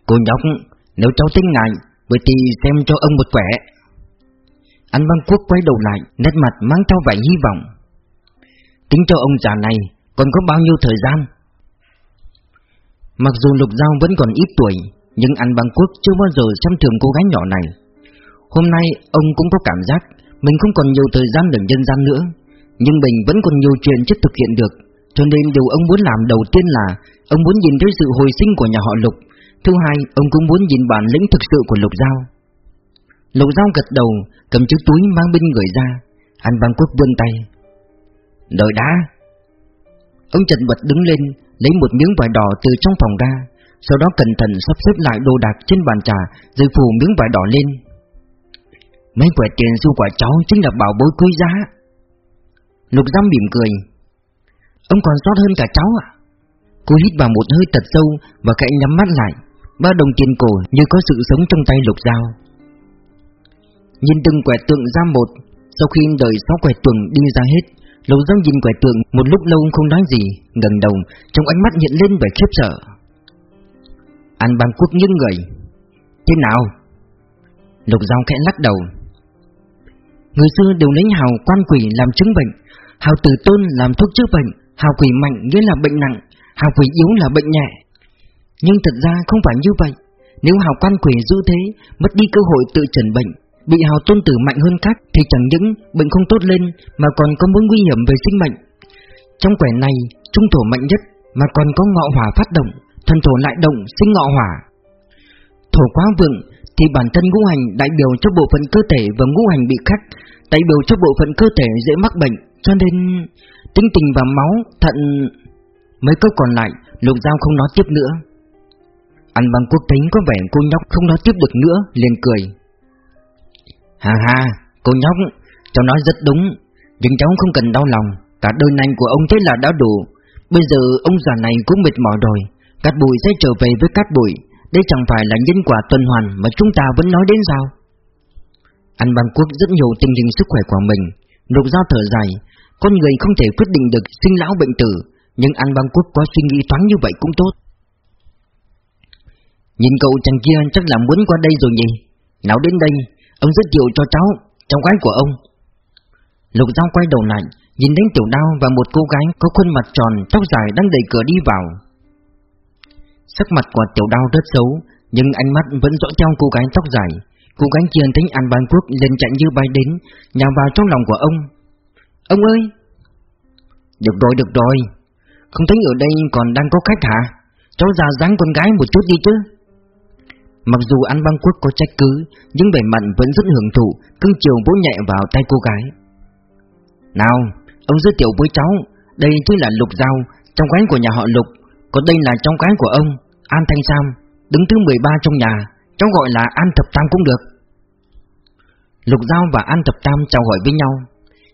Cô nhóc, nếu cháu tính ngại, vậy thì xem cho ông một quẻ. Anh Bang Quốc quay đầu lại, nét mặt mang theo vẻ hy vọng. Tính cho ông già này, còn có bao nhiêu thời gian? Mặc dù Lục Giao vẫn còn ít tuổi, Nhưng An Bang Quốc chưa bao giờ xem thường cô gái nhỏ này Hôm nay ông cũng có cảm giác mình không còn nhiều thời gian để nhân gian nữa. Nhưng mình vẫn còn nhiều chuyện chưa thực hiện được. Cho nên điều ông muốn làm đầu tiên là Ông muốn nhìn thấy sự hồi sinh của nhà họ Lục. Thứ hai, ông cũng muốn nhìn bản lĩnh thực sự của Lục Giao. Lục Giao gật đầu, cầm chiếc túi mang bên người ra Anh Văn Quốc vươn tay. Đợi đã. Ông Trần Bật đứng lên Lấy một miếng vải đỏ từ trong phòng ra Sau đó cẩn thận sắp xếp lại đồ đạc trên bàn trà Rồi phủ miếng vải đỏ lên. Mấy quẻ tiền xu của cháu chính là bảo bối quý giá. Lục Giam mỉm cười. Ông còn sót hơn cả cháu à Cô hít vào một hơi thật sâu Và khẽ nhắm mắt lại. Ba đồng tiền cổ như có sự sống trong tay lục dao Nhìn từng quẻ tượng ra một, Sau khi đợi sáu quẻ tượng đi ra hết, Lục dao nhìn quẻ tượng một lúc lâu không nói gì, ngẩng đầu, Trong ánh mắt hiện lên vẻ khiếp sợ. Anh bằng quốc những người. Thế nào? Lục dao khẽ lắc đầu. Người xưa đều lấy hào quan quỷ làm chứng bệnh, Hào tử tôn làm thuốc chữa bệnh, Hào quỷ mạnh nghĩa là bệnh nặng, Hào quỷ yếu là bệnh nhẹ. Nhưng thật ra không phải như vậy. Nếu hào quan quỷ dư thế, Mất đi cơ hội tự trần bệnh, Bị hào tôn tử mạnh hơn các Thì chẳng những bệnh không tốt lên Mà còn có mối nguy hiểm về sinh mệnh. Trong quẻ này, trung thổ mạnh nhất Mà còn có ngọ hỏa phát động, Thần thổ lại động, sinh ngọ hỏa. Thổ quá vượng Thì bản thân ngũ hành đại biểu cho bộ phận cơ thể Và ngũ hành bị khắc tay biểu cho bộ phận cơ thể dễ mắc bệnh Cho nên tính tình và máu, thận Mấy câu còn lại Lục Giao không nói tiếp nữa. Anh bằng quốc tính có vẻ cô nhóc không nói tiếp được nữa liền cười. Hà hà Cô nhóc Cháu nói rất đúng Nhưng cháu không cần đau lòng Cả đời này của ông thế là đã đủ. Bây giờ ông già này cũng mệt mỏi rồi Cát bụi sẽ trở về với cát bụi Đây chẳng phải là nhân quả tuần hoàn Mà chúng ta vẫn nói đến sao? Ăn bằng quốc rất nhiều tình hình sức khỏe của mình. Lục Giao thở dài, Con người không thể quyết định được sinh lão bệnh tử, nhưng An Bang Quốc có suy nghĩ thoáng như vậy cũng tốt. Nhìn cậu chàng kia chắc là muốn qua đây rồi nhỉ? Nào đến đây, Ông giới thiệu cho cháu Trong gái của ông. Lục Giao quay đầu lại, Nhìn đến tiểu đao và một cô gái Có khuôn mặt tròn, tóc dài đang đẩy cửa đi vào. Sắc mặt của tiểu đao rất xấu, Nhưng ánh mắt vẫn dõi theo cô gái tóc dài. Cô gái kia thấy An Ban Quốc lên chạy như bay đến, Nhào vào trong lòng của ông. Ông ơi! Được rồi được rồi. Không thấy ở đây còn đang có khách hả? Cháu già dáng con gái một chút đi chứ. Mặc dù anh băng quốc có trách cứ, Nhưng vẻ mặt vẫn rất hưởng thụ, Cưng chiều vỗ nhẹ vào tay cô gái. Nào, Ông giới thiệu với cháu, Đây chính là Lục Giao, Trong quán của nhà họ Lục, Còn đây là trong quán của ông, An Thanh Sam, Đứng thứ 13 trong nhà. Cháu gọi là An Thập Tam cũng được. Lục Giao và An Thập Tam chào hỏi với nhau.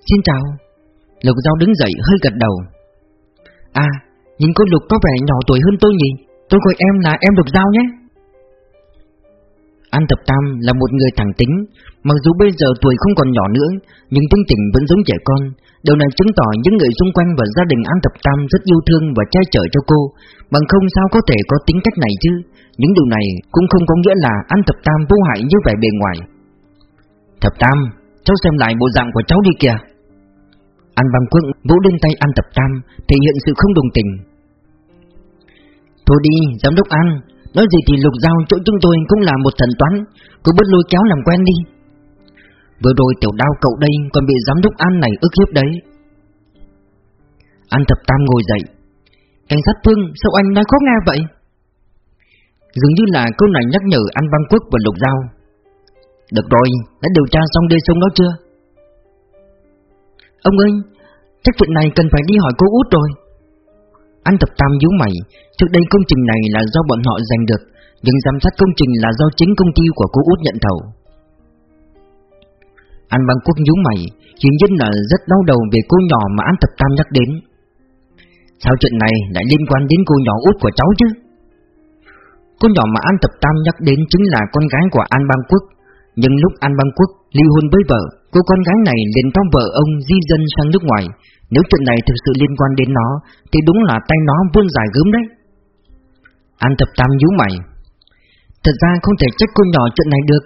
Xin chào. Lục Giao đứng dậy hơi gật đầu. À, nhìn cô Lục có vẻ nhỏ tuổi hơn tôi nhỉ? Tôi gọi em là em Lục Giao nhé. An thập Tam là một người thẳng tính. Mặc dù bây giờ tuổi không còn nhỏ nữa Nhưng tính tình vẫn giống trẻ con. Điều này chứng tỏ những người xung quanh và gia đình An thập Tam rất yêu thương và che chở cho cô. Bằng không sao có thể có tính cách này chứ? Những điều này cũng không có nghĩa là An thập Tam vô hại như vẻ bề ngoài. Thập Tam, cháu xem lại bộ dạng của cháu đi kìa. An Bang Quân vỗ lên tay An thập Tam Thể hiện sự không đồng tình. Thôi đi, giám đốc An Nói gì thì lục giao chỗ chúng tôi cũng là một thần toán Cứ bớt lôi kéo làm quen đi. Vừa rồi tiểu đao cậu đây còn bị giám đốc An này ức hiếp đấy. An thập Tam ngồi dậy. Cảnh sát thương, sao anh nói khó nghe vậy? Dường như là câu này nhắc nhở An Bang Quốc và Lục Giao Được rồi, đã điều tra xong đê sông đó chưa? Ông ơi, chắc chuyện này cần phải đi hỏi cô út rồi. Anh tập tam nhíu mày. Trước đây công trình này là do bọn họ giành được, Nhưng giám sát công trình là do chính công ty của cô út nhận thầu. An băng quốc nhíu mày, Hiển nhiên là rất đau đầu về cô nhỏ mà An tập tam nhắc đến. Sao chuyện này lại liên quan đến cô nhỏ út của cháu chứ? Cô nhỏ mà An Tập Tam nhắc đến chính là con gái của An Bang Quốc. Nhưng lúc An Bang Quốc ly hôn với vợ, Cô con gái này liền theo vợ ông di dân sang nước ngoài nếu chuyện này thực sự liên quan đến nó, Thì đúng là tay nó vươn dài gớm đấy. An thập tam nhíu mày. Thật ra không thể trách cô nhỏ chuyện này được.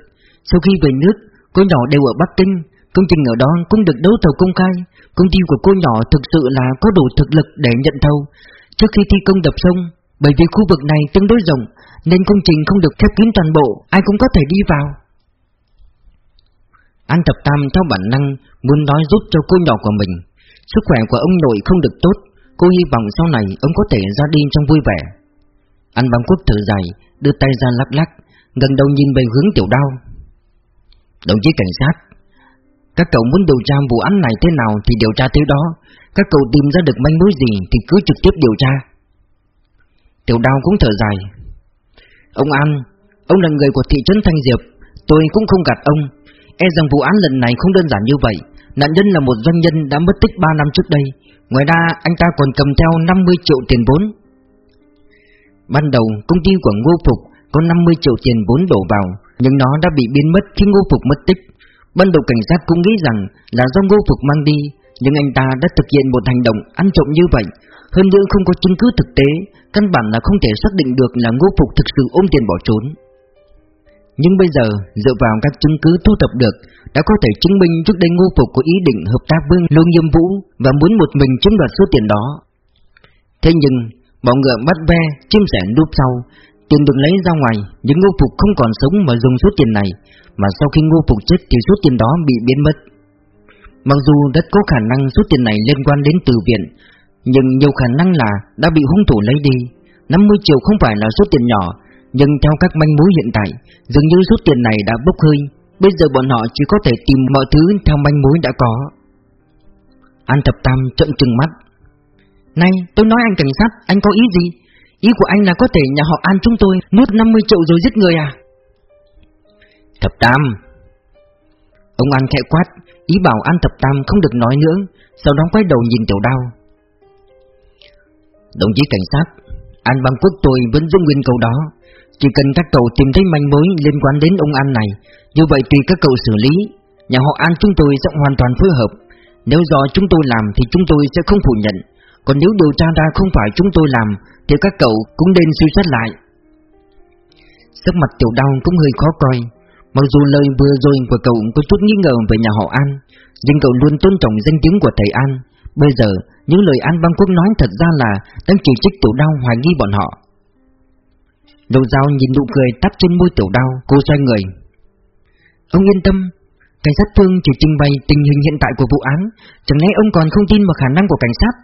Sau khi về nước, Cô nhỏ đều ở Bắc Kinh, Công trình ở đó cũng được đấu thầu công khai. Công ty của cô nhỏ thực sự là có đủ thực lực để nhận thầu. Trước khi thi công đập sông, Bởi vì khu vực này tương đối rộng, Nên công trình không được khép kín toàn bộ, Ai cũng có thể đi vào. An Tập Tam theo bản năng Muốn nói giúp cho cô nhỏ của mình. Sức khỏe của ông nội không được tốt, Cô hy vọng sau này ông có thể ra đi trong vui vẻ. Anh băng quốc thở dài, Đưa tay ra lắc lắc gần đầu nhìn về hướng tiểu đao. Đồng chí cảnh sát, Các cậu muốn điều tra vụ án này thế nào Thì điều tra thế đó. Các cậu tìm ra được manh mối gì Thì cứ trực tiếp điều tra. Tiểu đao cũng thở dài. Ông An, Ông là người của thị trấn Thanh Diệp, Tôi cũng không gạt ông. E rằng vụ án lần này không đơn giản như vậy. Nạn nhân là một doanh nhân đã mất tích 3 năm trước đây. Ngoài ra, anh ta còn cầm theo 50 triệu tiền vốn. Ban đầu, công ty của Ngô Phục có 50 triệu tiền vốn đổ vào, Nhưng nó đã bị biến mất khi Ngô Phục mất tích. Ban đầu cảnh sát cũng nghĩ rằng là do Ngô Phục mang đi, Nhưng anh ta đã thực hiện một hành động ăn trộm như vậy. Hơn nữa không có chứng cứ thực tế, Căn bản là không thể xác định được là Ngô Phục thực sự ôm tiền bỏ trốn. Nhưng bây giờ, dựa vào các chứng cứ thu thập được đã có thể chứng minh trước đây Ngô Phục có ý định hợp tác với Lương Nhâm Vũ Và muốn một mình chiếm đoạt số tiền đó. Thế nhưng bọn ngựa bắt ve, chim sẻ núp sau Tiền được lấy ra ngoài Nhưng ngô phục không còn sống mà dùng số tiền này Mà sau khi ngô phục chết thì số tiền đó bị biến mất. Mặc dù rất có khả năng số tiền này liên quan đến từ viện Nhưng nhiều khả năng là đã bị hung thủ lấy đi. 50 triệu không phải là số tiền nhỏ Nhưng theo các manh mối hiện tại Dường như số tiền này đã bốc hơi. Bây giờ bọn họ chỉ có thể tìm mọi thứ theo manh mối đã có. An Thập Tam trợn trừng mắt. Này, tôi nói anh cảnh sát, Anh có ý gì? Ý của anh là có thể nhà họ An chúng tôi nuốt 50 triệu rồi giết người à? Thập Tam. Ông An khẽ quát, Ý bảo An Thập Tam không được nói nữa, Sau đó quay đầu nhìn tiểu đao. Đồng chí cảnh sát, An Bang Quốc tôi vẫn giữ nguyên câu đó. Chỉ cần các cậu tìm thấy manh mối liên quan đến ông An này, Như vậy tùy các cậu xử lý. Nhà họ An chúng tôi sẽ hoàn toàn phối hợp. Nếu do chúng tôi làm thì chúng tôi sẽ không phủ nhận. Còn nếu điều tra ra không phải chúng tôi làm, Thì các cậu cũng nên suy xét lại. Sắc mặt tiểu đau cũng hơi khó coi. Mặc dù lời vừa rồi của cậu có chút nghi ngờ về nhà họ An, Nhưng cậu luôn tôn trọng danh tiếng của thầy An. Bây giờ, những lời An Bang Quốc nói thật ra là Đang chỉ trích tiểu đau hoài nghi bọn họ. Đầu dao nhìn nụ cười tắt trên môi tiểu đau Cô xoay người. Ông yên tâm, Cảnh sát thương chỉ trình bày tình hình hiện tại của vụ án, Chẳng lẽ ông còn không tin vào khả năng của cảnh sát?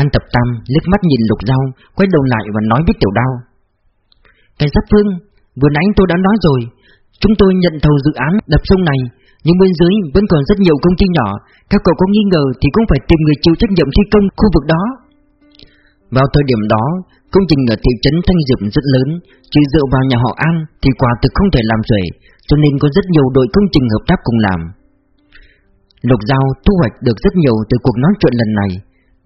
An Tập Tam liếc mắt nhìn Lục dao Quay đầu lại và nói với tiểu đao. Cảnh sát thương, Vừa nãy tôi đã nói rồi, Chúng tôi nhận thầu dự án đập sông này, Nhưng bên dưới vẫn còn rất nhiều công ty nhỏ, Các cậu có nghi ngờ thì cũng phải tìm người chịu trách nhiệm thi công khu vực đó. Vào thời điểm đó Công trình ở thị trấn Thanh Diệp rất lớn Chỉ dựa vào nhà họ An Thì quả thực không thể làm xuể Cho nên có rất nhiều đội công trình hợp tác cùng làm Lục Giao thu hoạch được rất nhiều từ cuộc nói chuyện lần này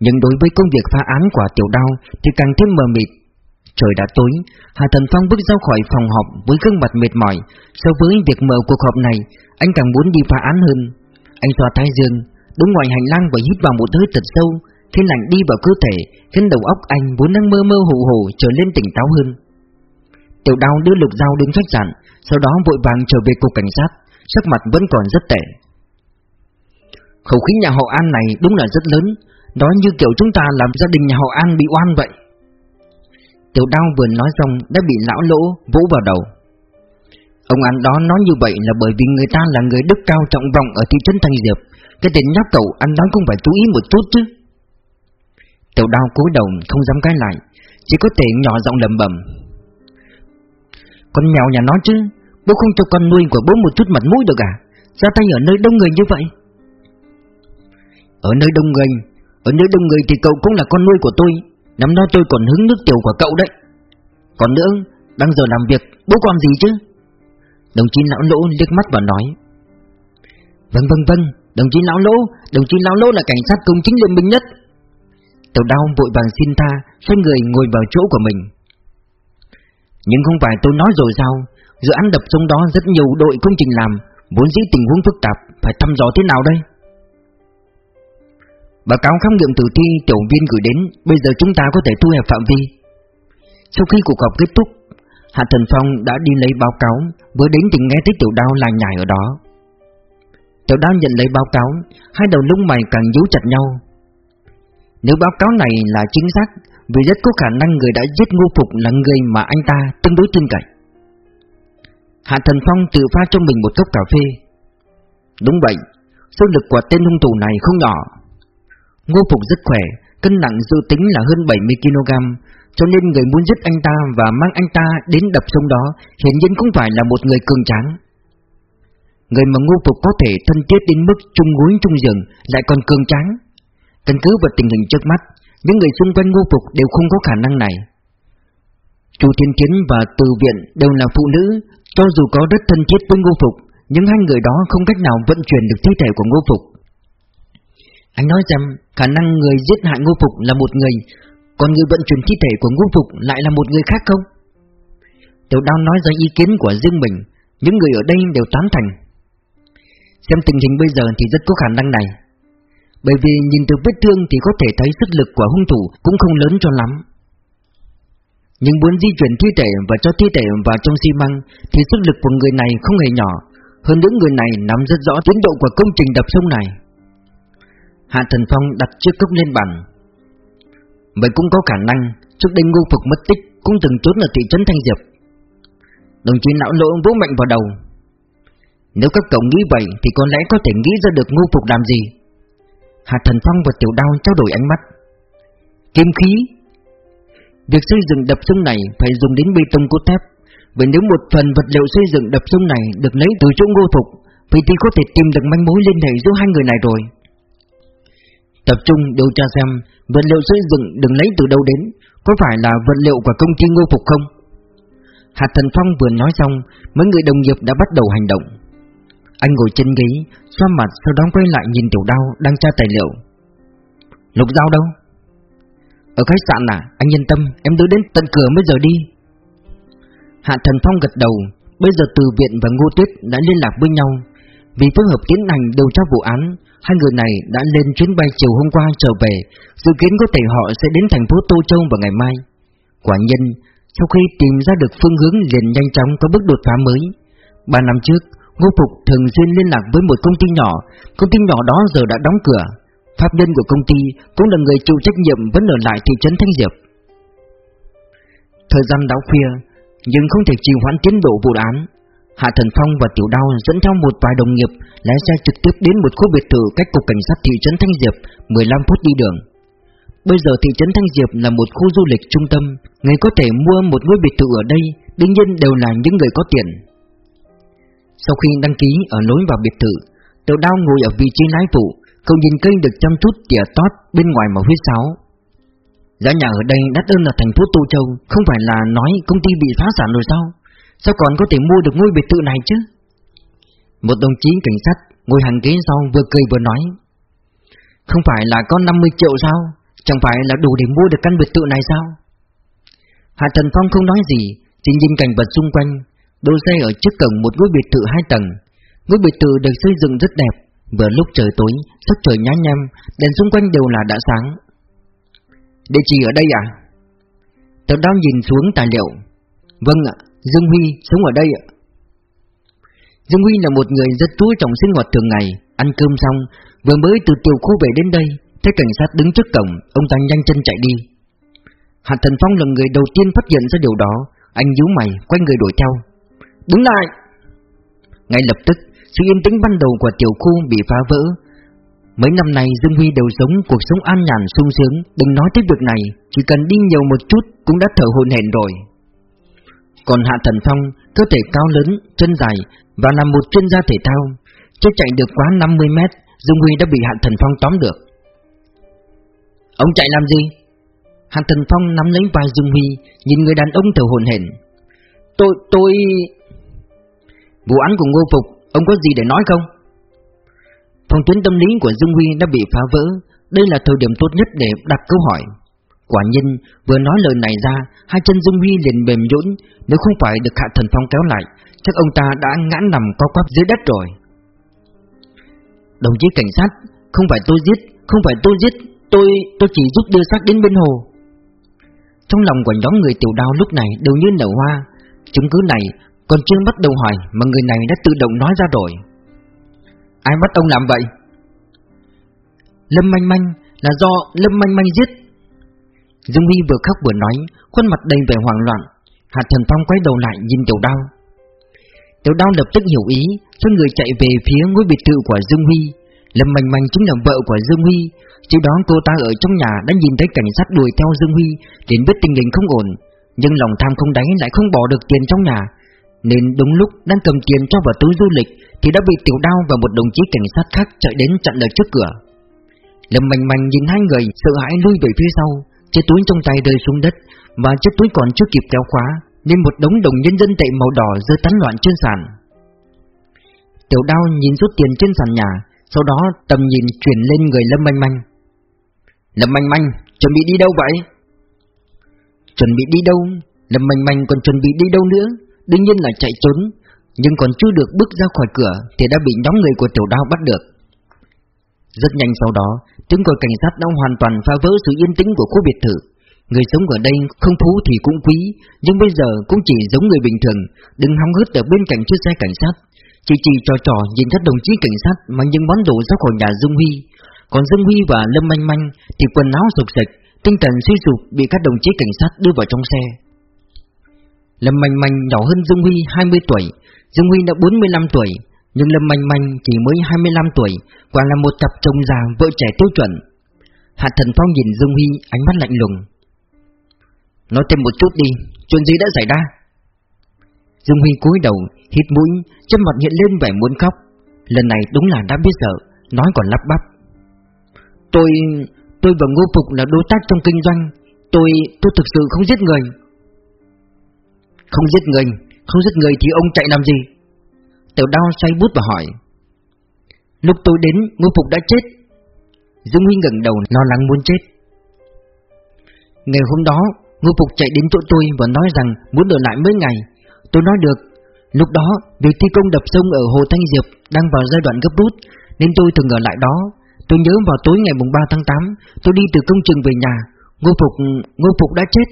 Nhưng đối với công việc phá án của tiểu đao Thì càng thêm mờ mịt Trời đã tối, Hà Thần Phong bước ra khỏi phòng họp với gương mặt mệt mỏi. So với việc mở cuộc họp này, anh càng muốn đi phá án hơn. Anh xoa thái dương, đứng ngoài hành lang và hít vào một hơi thật sâu, khi lạnh đi vào cơ thể, khiến đầu óc anh vốn đang mơ mơ hồ hồ trở lên tỉnh táo hơn. Tiểu Đao đưa lục dao đến khách sạn, sau đó vội vàng trở về cục cảnh sát, sắc mặt vẫn còn rất tệ. Khẩu khí nhà họ An này đúng là rất lớn, đó như kiểu chúng ta làm gia đình nhà họ An bị oan vậy. Tiểu đao vừa nói xong đã bị lão lỗ vỗ vào đầu Ông ăn đó nói như vậy là bởi vì người ta là người đức cao trọng vọng ở thị trấn Thanh Diệp Cái tên nhóc cậu ăn đó cũng phải chú ý một chút chứ Tiểu đao cúi đầu không dám cái lại, Chỉ có thể nhỏ giọng lầm bầm Con mèo nhà nó chứ, Bố không cho con nuôi của bố một chút mặt mũi được à? Ra tay ở nơi đông người như vậy. Ở nơi đông người, Ở nơi đông người thì cậu cũng là con nuôi của tôi, Năm đó tôi còn hứng nước tiểu của cậu đấy. Còn nữa, Đang giờ làm việc, Bố còn gì chứ? Đồng chí lão lỗ liếc mắt và nói. Vâng vâng vâng Đồng chí lão lỗ, Đồng chí lão lỗ là cảnh sát công chính liên minh nhất. Tiểu đau vội vàng xin tha, Xoay người ngồi vào chỗ của mình. Nhưng không phải tôi nói rồi sao? Dự án đập sông đó rất nhiều đội công trình làm, Vốn dĩ tình huống phức tạp, Phải thăm dò thế nào đây? Báo cáo khám nghiệm tử thi tiểu viên gửi đến, Bây giờ chúng ta có thể thu hẹp phạm vi. Sau khi cuộc họp kết thúc, Hạ Thần Phong đã đi lấy báo cáo, Vừa đến thì nghe thấy tiểu đao làng nhải ở đó. Tiểu đao nhận lấy báo cáo, Hai đầu lông mày càng nhíu chặt nhau. Nếu báo cáo này là chính xác, Vì rất có khả năng người đã giết Ngô Phục là người mà anh ta tương đối tin cậy. Hạ Thần Phong tự pha cho mình một cốc cà phê. Đúng vậy, Sức lực của tên hung thủ này không nhỏ. Ngô Phục rất khỏe, Cân nặng dự tính là hơn 70kg Cho nên người muốn giết anh ta Và mang anh ta đến đập sông đó Hiển nhiên cũng phải là một người cường tráng. Người mà Ngô Phục có thể thân thiết đến mức chung gối chung giường Lại còn cường tráng. Căn cứ vào tình hình trước mắt, Những người xung quanh Ngô Phục đều không có khả năng này. Chu Thiên Kiến và Từ Viện đều là phụ nữ, Cho dù có rất thân thiết với Ngô Phục, Nhưng hai người đó không cách nào vận chuyển được thi thể của Ngô Phục. Anh nói rằng khả năng người giết hại Ngô Phục là một người, Còn người vận chuyển thi thể của Ngô Phục lại là một người khác không? Tiểu Đao nói ra ý kiến của riêng mình, Những người ở đây đều tán thành. Xem tình hình bây giờ thì rất có khả năng này. Bởi vì nhìn từ vết thương thì có thể thấy sức lực của hung thủ cũng không lớn cho lắm. Nhưng muốn di chuyển thi thể và cho thi thể vào trong xi măng Thì sức lực của người này không hề nhỏ. Hơn nữa người này nắm rất rõ tiến độ của công trình đập sông này. Hạ Thần Phong đặt chiếc cốc lên bàn. Vậy cũng có khả năng Trước đây ngô phục mất tích Cũng từng trốn ở thị trấn Thanh Diệp. Đồng chí lão lỗ vỗ mạnh vào đầu. Nếu các cậu nghĩ vậy thì có lẽ có thể nghĩ ra được ngô phục làm gì? Hạ Thần Phong và Tiểu Đao trao đổi ánh mắt. Kim khí. Việc xây dựng đập sông này phải dùng đến bê tông cốt thép. Vậy nếu một phần vật liệu xây dựng đập sông này được lấy từ chỗ ngô Thục, Vậy thì có thể tìm được manh mối liên hệ giữa hai người này rồi. Tập trung điều tra xem vật liệu xây dựng được lấy từ đâu đến Có phải là vật liệu của công ty ngô phục không? Hạ Thần Phong vừa nói xong Mấy người đồng nghiệp đã bắt đầu hành động anh ngồi trên ghế, xoa mặt sau đó quay lại nhìn tiểu đao đang tra tài liệu. Lục dao đâu? Ở khách sạn à, anh yên tâm, em đưa đến tận cửa mới giờ đi. Hạ Thần Phong gật đầu, bây giờ Từ Viện và Ngô Tuyết đã liên lạc với nhau. Vì phối hợp tiến hành điều tra vụ án, hai người này đã lên chuyến bay chiều hôm qua trở về, dự kiến có thể họ sẽ đến thành phố Tô Châu vào ngày mai. Quả nhân, sau khi tìm ra được phương hướng liền nhanh chóng có bước đột phá mới. Ba năm trước, Ngô Phục thường xuyên liên lạc với một công ty nhỏ Công ty nhỏ đó giờ đã đóng cửa Pháp nhân của công ty cũng là người chịu trách nhiệm vẫn ở lại thị trấn Thanh Diệp Thời gian đã khuya Nhưng không thể trì hoãn tiến độ vụ án Hạ Thần Phong và Tiểu Đao dẫn theo một vài đồng nghiệp lái xe trực tiếp đến một khu biệt thự cách cục cảnh sát thị trấn Thanh Diệp 15 phút đi đường. Bây giờ thị trấn Thanh Diệp là một khu du lịch trung tâm, người có thể mua một ngôi biệt thự ở đây, đương nhiên đều là những người có tiền. Sau khi đăng ký ở lối vào biệt thự, Tiểu đao ngồi ở vị trí lái phụ Cậu nhìn cây được chăm chút tỉa tót bên ngoài mà huyết sáo. Giá nhà ở đây đắt hơn là thành phố Tô Châu, Không phải là nói công ty bị phá sản rồi sao? Sao còn có thể mua được ngôi biệt thự này chứ? Một đồng chí cảnh sát ngồi hàng ghế sau vừa cười vừa nói, Không phải là có 50 triệu sao? Chẳng phải là đủ để mua được căn biệt thự này sao? Hạ Trần Phong không nói gì, Chỉ nhìn cảnh vật xung quanh Đỗ xe ở trước cổng một ngôi biệt thự hai tầng. Ngôi biệt thự được xây dựng rất đẹp. Vừa lúc trời tối, sắc trời nhá nhem Đèn xung quanh đều là đã sáng. Địa chỉ ở đây à? Tớ đang nhìn xuống tài liệu. Vâng ạ, Dương Huy sống ở đây ạ. Dương Huy là một người rất chú trọng sinh hoạt thường ngày Ăn cơm xong Vừa mới từ tiểu khu về đến đây Thấy cảnh sát đứng trước cổng Ông ta nhanh chân chạy đi. Hạ Thần Phong là người đầu tiên phát hiện ra điều đó. Anh nhíu mày quay người đuổi theo. Đứng lại. Ngay lập tức Sự yên tĩnh ban đầu của tiểu khu bị phá vỡ. Mấy năm nay Dương Huy đều sống cuộc sống an nhàn sung sướng. Đừng nói tới việc này Chỉ cần đi nhiều một chút cũng đã thở hồn hển rồi. Còn Hạ Thần Phong Cơ thể cao lớn, chân dài Và là một chuyên gia thể thao Chưa chạy được quá 50 mét Dương Huy đã bị Hạ Thần Phong tóm được. Ông chạy làm gì? Hạ Thần Phong nắm lấy vai Dương Huy Nhìn người đàn ông thở hồn hển. Tôi, tôi... Vụ án của Ngô Phục, Ông có gì để nói không? Phòng tuyến tâm lý của Dương Huy đã bị phá vỡ. Đây là thời điểm tốt nhất để đặt câu hỏi. Quả nhiên, vừa nói lời này ra, Hai chân Dương Huy liền mềm nhũn. Nếu không phải được Hạ Thần Phong kéo lại, Chắc ông ta đã ngã nằm co quắp dưới đất rồi. Đồng chí cảnh sát, Không phải tôi giết, Không phải tôi giết, Tôi tôi chỉ giúp đưa xác đến bên hồ. Trong lòng của nhóm người tiểu đao lúc này đều như nở hoa. Chứng cứ này còn chưa bắt đầu hỏi Mà người này đã tự động nói ra rồi Ai bắt ông làm vậy Lâm Manh Manh là do Lâm Manh Manh giết Dương Huy vừa khóc vừa nói, khuôn mặt đầy vẻ hoảng loạn. Hạ Thần Phong quay đầu lại nhìn Tiểu Đao. Tiểu Đao lập tức hiểu ý, xoay người chạy về phía ngôi biệt thự của Dương Huy. Lâm manh manh chính là vợ của Dương Huy. trước đó cô ta ở trong nhà đã nhìn thấy cảnh sát đuổi theo Dương Huy, đến biết tình hình không ổn, nhưng lòng tham không đáy lại không bỏ được tiền trong nhà, nên đúng lúc đang cầm tiền cho vào túi du lịch thì đã bị Tiểu Đao và một đồng chí cảnh sát khác chạy đến chặn ở trước cửa. Lâm Mạnh Mạnh nhìn hai người sợ hãi lui về phía sau, chiếc túi trong tay rơi xuống đất và chiếc túi còn chưa kịp kéo khóa, nên một đống đồng nhân dân tệ màu đỏ rơi tán loạn trên sàn. Tiểu Đao nhìn rút tiền trên sàn nhà, sau đó tầm nhìn chuyển lên người Lâm Manh Manh. Lâm Manh Manh, chuẩn bị đi đâu vậy? Chuẩn bị đi đâu? Lâm Manh Manh còn chuẩn bị đi đâu nữa? Đương nhiên là chạy trốn, nhưng còn chưa được bước ra khỏi cửa thì đã bị nhóm người của Tiểu Đao bắt được. Rất nhanh sau đó, tiếng còi cảnh sát đã hoàn toàn phá vỡ sự yên tĩnh của khu biệt thự. Người sống ở đây không phú thì cũng quý, nhưng bây giờ cũng chỉ giống người bình thường, đừng hóng hứt ở bên cạnh chiếc xe cảnh sát. Chỉ chỉ trò trò nhìn các đồng chí cảnh sát mang những món đồ ra khỏi nhà Dương Huy. Còn Dương Huy và Lâm Manh Manh thì quần áo sụp sạch, tinh thần suy sụp bị các đồng chí cảnh sát đưa vào trong xe. Lâm Manh Manh nhỏ hơn Dương Huy 20 tuổi, Dương Huy đã 45 tuổi, nhưng Lâm Manh Manh chỉ mới 25 tuổi, quả là một cặp chồng già vợ trẻ tiêu chuẩn. Hạ Thần Phong nhìn Dương Huy ánh mắt lạnh lùng. Nói thêm một chút đi, chuyện gì đã xảy ra? Dương Huy cúi đầu, hít mũi, trên mặt hiện lên vẻ muốn khóc. Lần này đúng là đã biết sợ, nói còn lắp bắp. Tôi, tôi và Ngô Phục là đối tác trong kinh doanh, tôi, tôi thực sự không giết người. Không giết người, không giết người thì ông chạy làm gì? Tiểu đao say bút và hỏi. Lúc tôi đến Ngô Phục đã chết. Dương Huy ngẩng đầu lo lắng muốn chết. Ngày hôm đó Ngô Phục chạy đến chỗ tôi và nói rằng Muốn ở lại mấy ngày. Tôi nói được. Lúc đó việc thi công đập sông ở Hồ Thanh Diệp Đang vào giai đoạn gấp rút Nên tôi thường ở lại đó. Tôi nhớ vào tối ngày 3 tháng 8 Tôi đi từ công trường về nhà. Ngô Phục, Ngô Phục đã chết.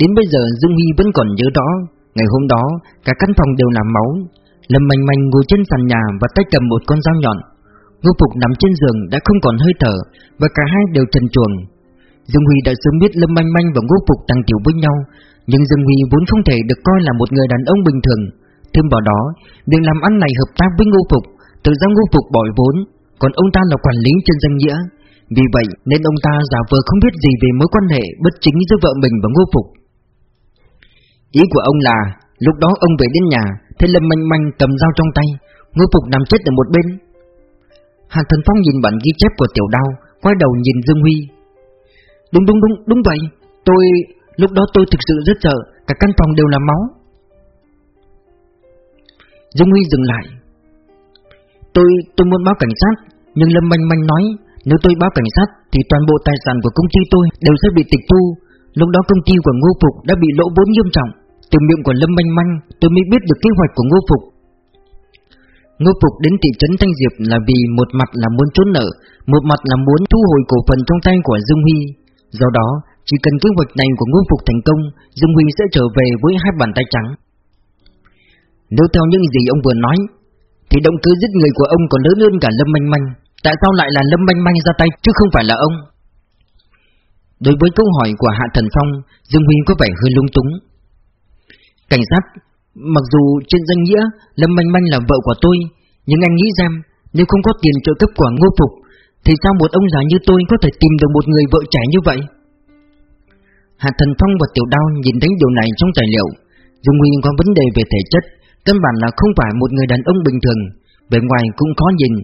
Đến bây giờ Dương Huy vẫn còn nhớ đó Ngày hôm đó, cả căn phòng đều là máu. Lâm Mạnh Mạnh ngồi trên sàn nhà và tay cầm một con dao nhọn. Ngô Phục nằm trên giường đã không còn hơi thở và cả hai đều trần truồng. Dương Huy đã sớm biết Lâm Manh Manh và Ngô Phục tăng tiểu với nhau, nhưng Dương Huy vốn không thể được coi là một người đàn ông bình thường. Thêm vào đó, việc làm ăn này hợp tác với Ngô Phục, tự ra Ngô Phục bội vốn, còn ông ta là quản lý trên danh nghĩa. Vì vậy nên ông ta giả vờ không biết gì về mối quan hệ bất chính giữa vợ mình và Ngô Phục. Ý của ông là, Lúc đó ông về đến nhà, Thấy Lâm Manh Manh cầm dao trong tay Ngô Phục nằm chết ở một bên. Hàn Thần Phong nhìn bản ghi chép của tiểu đao, Quay đầu nhìn Dương Huy. Đúng đúng đúng đúng vậy. Tôi, lúc đó tôi thực sự rất sợ, Cả căn phòng đều là máu. Dương Huy dừng lại. Tôi tôi muốn báo cảnh sát, Nhưng Lâm Manh Manh nói, Nếu tôi báo cảnh sát, Thì toàn bộ tài sản của công ty tôi Đều sẽ bị tịch thu Lúc đó công ty của Ngô Phục đã bị lỗ vốn nghiêm trọng Từ miệng của Lâm Manh Manh, tôi mới biết được kế hoạch của Ngô Phục. Ngô Phục đến thị trấn Thanh Diệp là vì một mặt là muốn trốn nợ, Một mặt là muốn thu hồi cổ phần trong tay của Dương Huy. Do đó, chỉ cần kế hoạch này của Ngô Phục thành công, Dương Huy sẽ trở về với hai bàn tay trắng. Nếu theo những gì ông vừa nói, Thì động cơ giết người của ông còn lớn hơn cả Lâm Manh Manh. Tại sao lại là Lâm Manh Manh ra tay chứ không phải là ông? Đối với câu hỏi của Hạ Thần Phong, Dương Huy có vẻ hơi lung túng. Cảnh sát, mặc dù trên danh nghĩa Lâm Manh Manh là vợ của tôi, nhưng anh nghĩ xem, nếu không có tiền trợ cấp của Ngô Phục, thì sao một ông già như tôi có thể tìm được một người vợ trẻ như vậy? Hạ Thần Phong và Tiểu Đao nhìn thấy điều này trong tài liệu. Dương Huy có vấn đề về thể chất, căn bản là không phải một người đàn ông bình thường, bề ngoài cũng khó nhìn,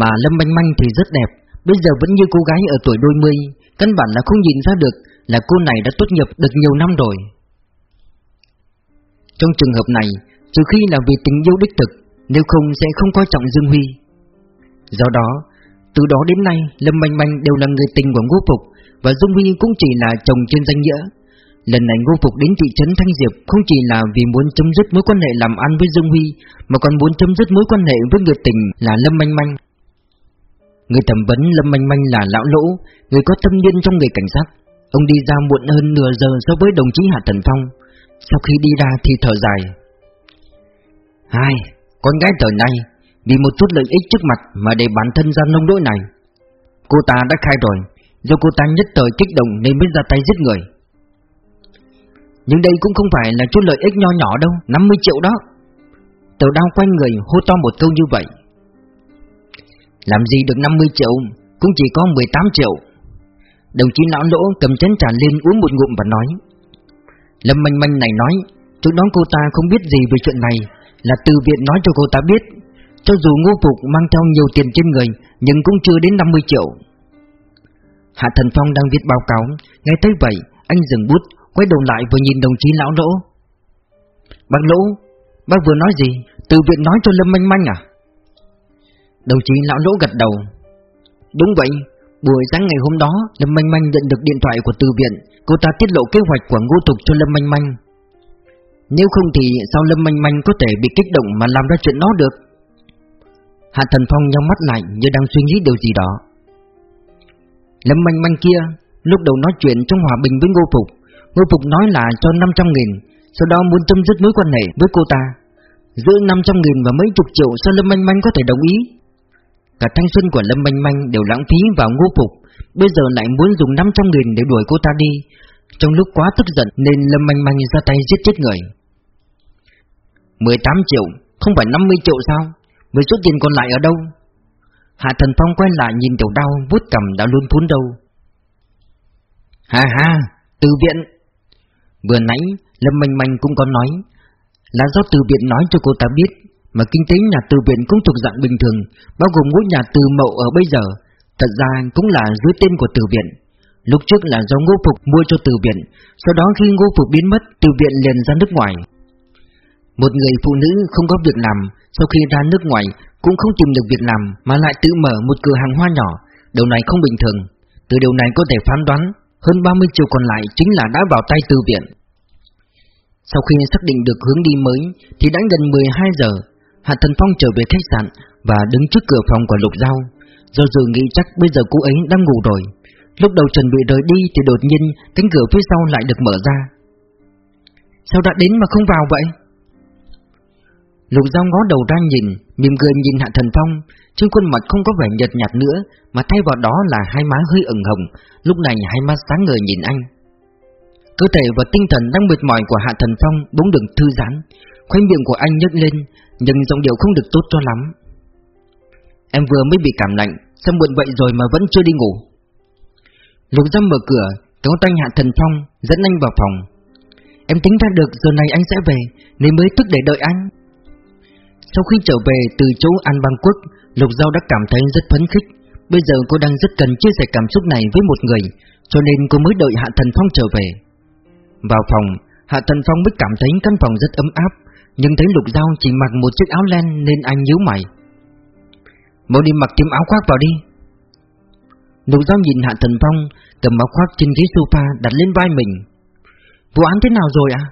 mà Lâm Manh Manh thì rất đẹp, bây giờ vẫn như cô gái ở tuổi đôi mươi, Căn bản là không nhìn ra được là cô này đã tốt nghiệp được nhiều năm rồi. Trong trường hợp này Trừ khi là vì tình yêu đích thực Nếu không sẽ không coi trọng Dương Huy. Do đó Từ đó đến nay Lâm Manh Manh đều là người tình của Ngô Phục Và Dương Huy cũng chỉ là chồng trên danh nghĩa. Lần này Ngô Phục đến thị trấn Thanh Diệp Không chỉ là vì muốn chấm dứt mối quan hệ làm ăn với Dương Huy Mà còn muốn chấm dứt mối quan hệ với người tình là Lâm Manh Manh Người thẩm vấn Lâm Manh Manh là lão lỗ, người có tâm niên trong nghề cảnh sát. Ông đi ra muộn hơn nửa giờ so với đồng chí Hạ Thần Phong. Sau khi đi ra thì thở dài. Hai, con gái thời nay, vì một chút lợi ích trước mặt mà để bản thân ra nông nỗi này. Cô ta đã khai rồi, Do cô ta nhất thời kích động nên mới ra tay giết người Nhưng đây cũng không phải là chút lợi ích nho nhỏ đâu 50 triệu đó tàu đao quanh người hô to một câu như vậy làm gì được 50 triệu, Cũng chỉ có 18 triệu. Đồng chí lão lỗ cầm chén trà lên uống một ngụm và nói, Lâm manh manh này nói Trước đó cô ta không biết gì về chuyện này, Là từ viện nói cho cô ta biết. Cho dù ngô phục mang theo nhiều tiền trên người, Nhưng cũng chưa đến 50 triệu. Hạ Thần Phong đang viết báo cáo, Nghe thấy vậy, Anh dừng bút, Quay đầu lại vừa nhìn đồng chí lão lỗ Bác lỗ, Bác vừa nói gì? Từ viện nói cho Lâm manh manh à? Đồng chí lão lỗ gật đầu. Đúng vậy, Buổi sáng ngày hôm đó, Lâm manh manh nhận được điện thoại của từ viện. Cô ta tiết lộ kế hoạch của ngô tục cho Lâm manh manh. Nếu không thì sao Lâm manh manh có thể bị kích động mà làm ra chuyện đó được? Hạ Thần Phong nhắm mắt lại như đang suy nghĩ điều gì đó. Lâm manh manh kia, Lúc đầu nói chuyện trong hòa bình với Ngô Phục Ngô Phục nói là cho 500 nghìn, Sau đó muốn chấm dứt mối quan hệ với cô ta. Giữ 500 nghìn và mấy chục triệu, Sao Lâm manh manh có thể đồng ý? Cả thanh xuân của Lâm manh manh đều lãng phí vào Ngô Phục. Bây giờ lại muốn dùng 500 nghìn để đuổi cô ta đi. Trong lúc quá tức giận Nên Lâm manh manh ra tay giết chết người. 18 triệu Không phải 50 triệu sao? Với số tiền còn lại ở đâu? Hạ Thần Phong quay lại nhìn tiểu đau vuốt cầm đã luôn thốn đâu. Ha ha, Từ viện Vừa nãy Lâm Manh Manh cũng có nói Là do từ viện nói cho cô ta biết. Mà kinh tế nhà từ viện cũng thuộc dạng bình thường Bao gồm ngôi nhà từ mậu ở bây giờ Thật ra cũng là dưới tên của từ viện Lúc trước là do ngô phục mua cho từ viện Sau đó khi ngô phục biến mất Từ viện liền ra nước ngoài Một người phụ nữ không có việc làm Sau khi ra nước ngoài cũng không tìm được việc làm mà lại tự mở một cửa hàng hoa nhỏ, điều này không bình thường. Từ điều này có thể phán đoán, hơn 30 triệu còn lại chính là đã vào tay từ viện. Sau khi xác định được hướng đi mới thì đã gần 12 giờ, Hạ Thần Phong trở về khách sạn và đứng trước cửa phòng của Lục Giao. Do dự nghĩ chắc bây giờ cô ấy đang ngủ rồi. Lúc đầu chuẩn bị rời đi thì đột nhiên cánh cửa phía sau lại được mở ra. Sao đã đến mà không vào vậy? Lục Giao ngó đầu ra nhìn, mỉm cười nhìn Hạ Thần Phong, trên khuôn mặt không có vẻ nhợt nhạt nữa, mà thay vào đó là hai má hơi ửng hồng, lúc này hai mắt sáng ngời nhìn anh. Cơ thể và tinh thần đang mệt mỏi của Hạ Thần Phong bỗng được thư giãn, khoanh miệng của anh nhấc lên, nhưng giọng điệu không được tốt cho lắm. Em vừa mới bị cảm lạnh, sao muộn vậy rồi mà vẫn chưa đi ngủ? Lục Dâm mở cửa, kéo tay Hạ Thần Phong, dẫn anh vào phòng. Em tính ra được giờ này anh sẽ về, nên mới thức để đợi anh. Sau khi trở về từ chỗ An Bang Quốc, Lục Giao đã cảm thấy rất phấn khích. Bây giờ cô đang rất cần chia sẻ cảm xúc này với một người, cho nên cô mới đợi Hạ Thần Phong trở về. Vào phòng, Hạ Thần Phong mới cảm thấy căn phòng rất ấm áp, nhưng thấy Lục Giao chỉ mặc một chiếc áo len nên anh nhíu mày. Mau đi mặc thêm áo khoác vào đi. Lục Giao nhìn Hạ Thần Phong, cầm áo khoác trên ghế sofa đặt lên vai mình. Vụ án thế nào rồi ạ?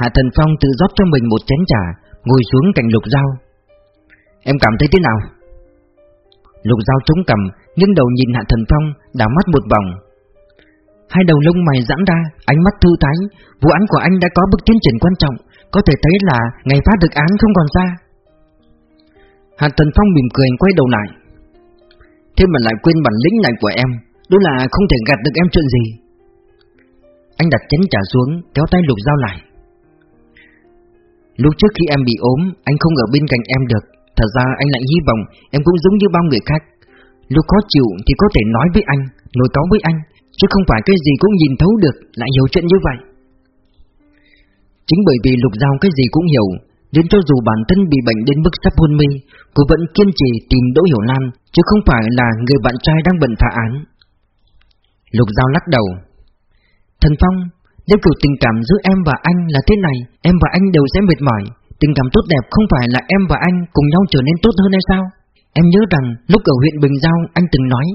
Hạ Thần Phong tự rót cho mình một chén trà, ngồi xuống cạnh Lục Giao. Em cảm thấy thế nào? Lục Giao chống cầm, nhưng đầu nhìn Hạ Thần Phong, đảo mắt một vòng. Hai đầu lông mày giãn ra, ánh mắt thư thái, vụ án của anh đã có bước tiến triển quan trọng, có thể thấy là ngày phá được án không còn xa. Hà Tần Phong mỉm cười quay đầu lại. Thế mà lại quên bản lĩnh này của em, đúng là không thể gạt được em chuyện gì. Anh đặt chén trà xuống, kéo tay Lục dao lại. Lúc trước khi em bị ốm, anh không ở bên cạnh em được Thật ra anh lại hy vọng em cũng giống như bao người khác Lúc khó chịu thì có thể nói với anh, nổi cáu với anh Chứ không phải cái gì cũng nhìn thấu được, lại hiểu chuyện như vậy Chính bởi vì Lục Giao cái gì cũng hiểu Đến cho dù bản thân bị bệnh đến mức sắp hôn mê, Cô vẫn kiên trì tìm Đỗ Hiểu Lan Chứ không phải là người bạn trai đang bận phá án. Lục Giao lắc đầu. Thần Phong, nếu kiểu tình cảm giữa em và anh là thế này, Em và anh đều sẽ mệt mỏi. Tình cảm tốt đẹp không phải là em và anh cùng nhau trở nên tốt hơn hay sao? Em nhớ rằng lúc ở huyện Bình Giao, anh từng nói,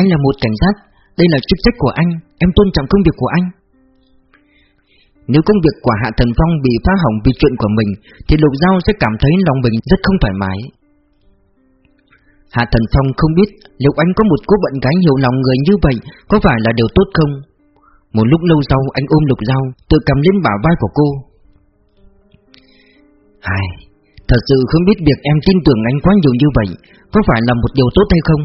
Anh là một cảnh sát, Đây là chức trách của anh, Em tôn trọng công việc của anh. Nếu công việc của Hạ Thần Phong bị phá hỏng vì chuyện của mình Thì Lục Giao sẽ cảm thấy lòng mình rất không thoải mái. Hạ Thần Phong không biết liệu anh có một cô bạn gái hiểu lòng người như vậy có phải là điều tốt không? Một lúc lâu sau anh ôm lục giao, Tự cầm lên bả vai của cô. Hai Thật sự không biết việc em tin tưởng anh quá nhiều như vậy Có phải là một điều tốt hay không?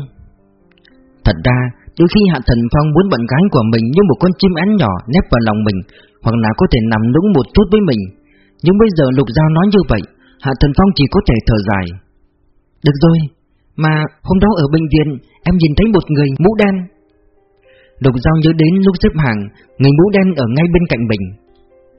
Thật ra Đôi khi Hạ Thần Phong muốn bạn gái của mình như một con chim én nhỏ nép vào lòng mình hoặc là có thể nằm đúng một chút với mình. Nhưng bây giờ Lục Giao nói như vậy, Hạ Thần Phong chỉ có thể thở dài. Được rồi, Mà hôm đó ở bệnh viện, Em nhìn thấy một người mũ đen. Lục Giao nhớ đến lúc xếp hàng, Người mũ đen ở ngay bên cạnh mình.